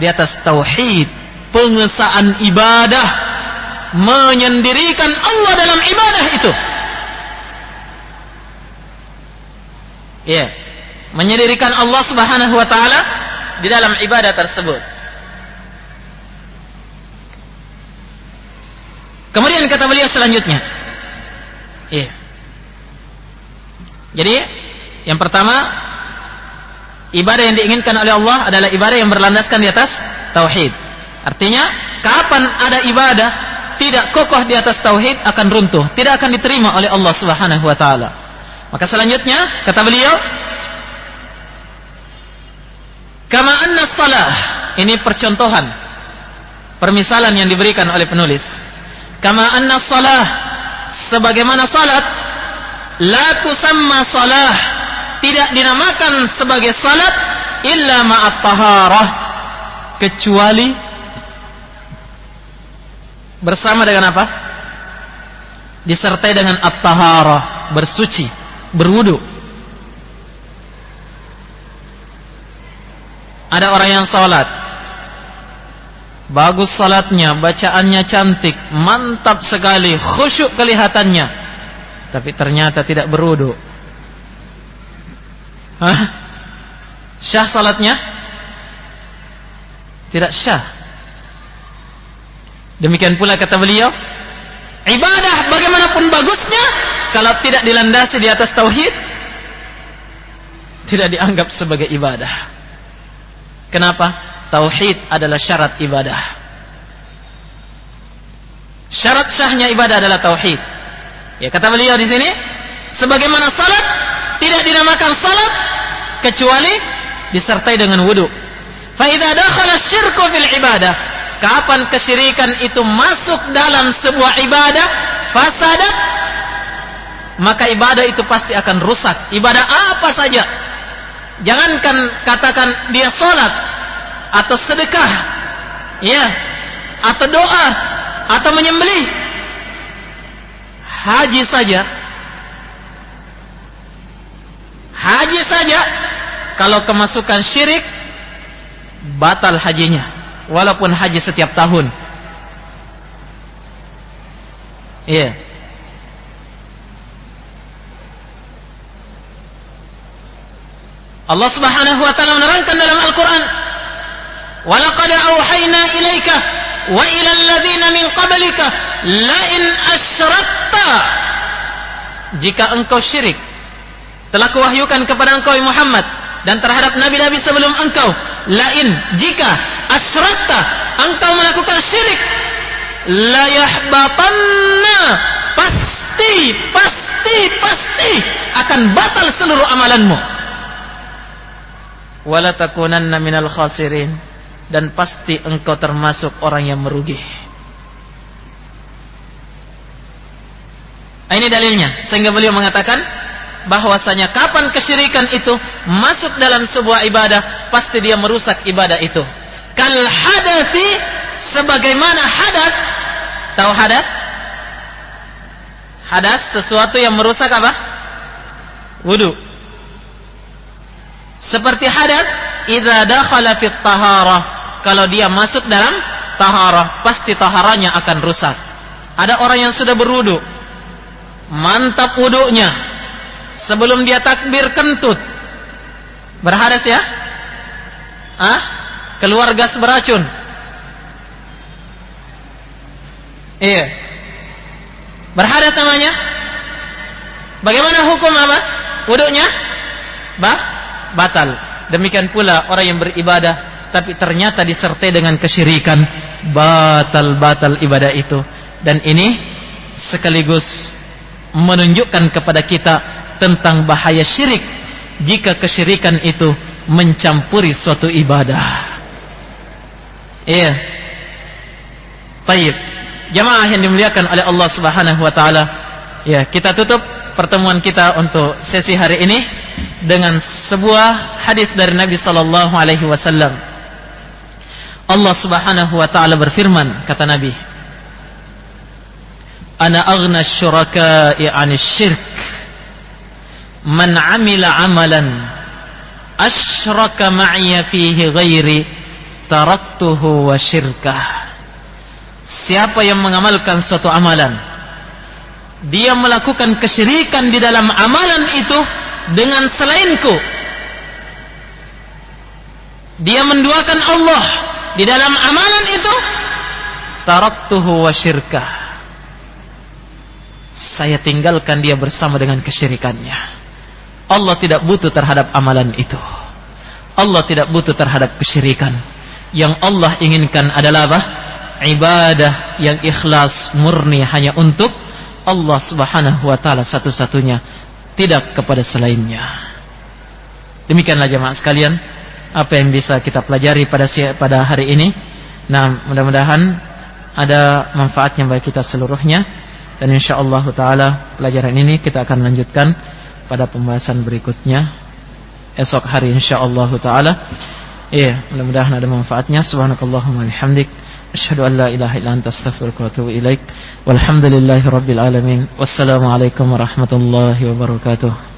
Di atas tauhid, pengesaan ibadah menyendirikan Allah dalam ibadah itu. Ya, yeah. menyendirikan Allah Subhanahu wa taala di dalam ibadah tersebut. Kemudian kata beliau selanjutnya. Iya. Yeah. Jadi, yang pertama ibadah yang diinginkan oleh Allah adalah ibadah yang berlandaskan di atas tauhid. Artinya, kapan ada ibadah tidak kokoh di atas tauhid akan runtuh, tidak akan diterima oleh Allah Subhanahu wa taala. Maka selanjutnya kata beliau Kama anna salah ini percontohan permisalan yang diberikan oleh penulis. Kama anna salah sebagaimana salat la tusamma salah tidak dinamakan sebagai salat illa ma'at taharah kecuali bersama dengan apa? Disertai dengan at-taharah, bersuci, berwudu. Ada orang yang salat Bagus salatnya, bacaannya cantik, mantap sekali, khusyuk kelihatannya. Tapi ternyata tidak berwudu. Hah? Syah salatnya? Tidak syah. Demikian pula kata beliau, ibadah bagaimanapun bagusnya kalau tidak dilandasi di atas tauhid tidak dianggap sebagai ibadah. Kenapa? Tauhid adalah syarat ibadah. Syarat sahnya ibadah adalah tauhid. Ya kata beliau di sini, sebagaimana salat tidak dinamakan salat kecuali disertai dengan wudu. Fa idza dakhala syirku fil ibadah, kapan kesyirikan itu masuk dalam sebuah ibadah, fasadat maka ibadah itu pasti akan rusak. Ibadah apa saja. Jangankan katakan dia salat, atau sedekah ya atau doa atau menyembelih haji saja haji saja kalau kemasukan syirik batal hajinya walaupun haji setiap tahun. Iya. Yeah. Allah Subhanahu wa taala menerangkan dalam Al-Qur'an, "Wa laqad auhayna ilaika wa ila alladziina min qablika la in asyrakta" Jika engkau syirik, telah kuwahyukan kepada engkau Muhammad dan terhadap nabi-nabi sebelum engkau lain jika asrakta engkau melakukan syirik la yahbatanna pasti pasti pasti akan batal seluruh amalanmu wala takunanna minal khasirin dan pasti engkau termasuk orang yang merugi. Ini dalilnya. Sehingga beliau mengatakan bahwasanya kapan kesyirikan itu masuk dalam sebuah ibadah, pasti dia merusak ibadah itu. Kal hadasi sebagaimana hadas. Tahu hadas? Hadas sesuatu yang merusak apa? Wudu. Seperti hadas idza dakhala fit taharah kalau dia masuk dalam taharah, pasti taharanya akan rusak. Ada orang yang sudah berwudu, mantap wudunya, sebelum dia takbir kentut, berhadas ya? Ah, keluar gas beracun. Iya. Berhadas namanya. Bagaimana hukum apa? Wudunya? Bah, batal. Demikian pula orang yang beribadah tapi ternyata disertai dengan kesyirikan batal-batal ibadah itu dan ini sekaligus menunjukkan kepada kita tentang bahaya syirik jika kesyirikan itu mencampuri suatu ibadah. Iya. Baik, jamaah yang dimuliakan oleh Allah Subhanahu wa taala. Ya kita tutup pertemuan kita untuk sesi hari ini dengan sebuah hadis dari Nabi sallallahu alaihi wasallam. Allah Subhanahu wa taala berfirman kata Nabi Ana aghna syuraka'i 'anil syirk man 'amila 'amalan asyraka ma'iya fihi ghairi taraktuhu wa syirkah. Siapa yang mengamalkan suatu amalan dia melakukan kesyirikan di dalam amalan itu dengan selainku. Dia menduakan Allah di dalam amalan itu taraktuhu wa syirkah. Saya tinggalkan dia bersama dengan kesyirikannya Allah tidak butuh terhadap amalan itu Allah tidak butuh terhadap kesyirikan yang Allah inginkan adalah apa? ibadah yang ikhlas murni hanya untuk Allah subhanahu wa ta'ala satu-satunya tidak kepada selainnya. Demikianlah jemaah sekalian apa yang bisa kita pelajari pada pada hari ini. Nah, mudah-mudahan ada manfaatnya bagi kita seluruhnya dan insyaallah taala pelajaran ini kita akan lanjutkan pada pembahasan berikutnya esok hari insyaallah taala. Iya, mudah-mudahan ada manfaatnya. Subhanakallahumma bihamdik asyhadu an la ilaha illa anta astaghfiruka wa atubu ilaik. Walhamdulillahirabbil alamin. Wassalamualaikum warahmatullahi wabarakatuh.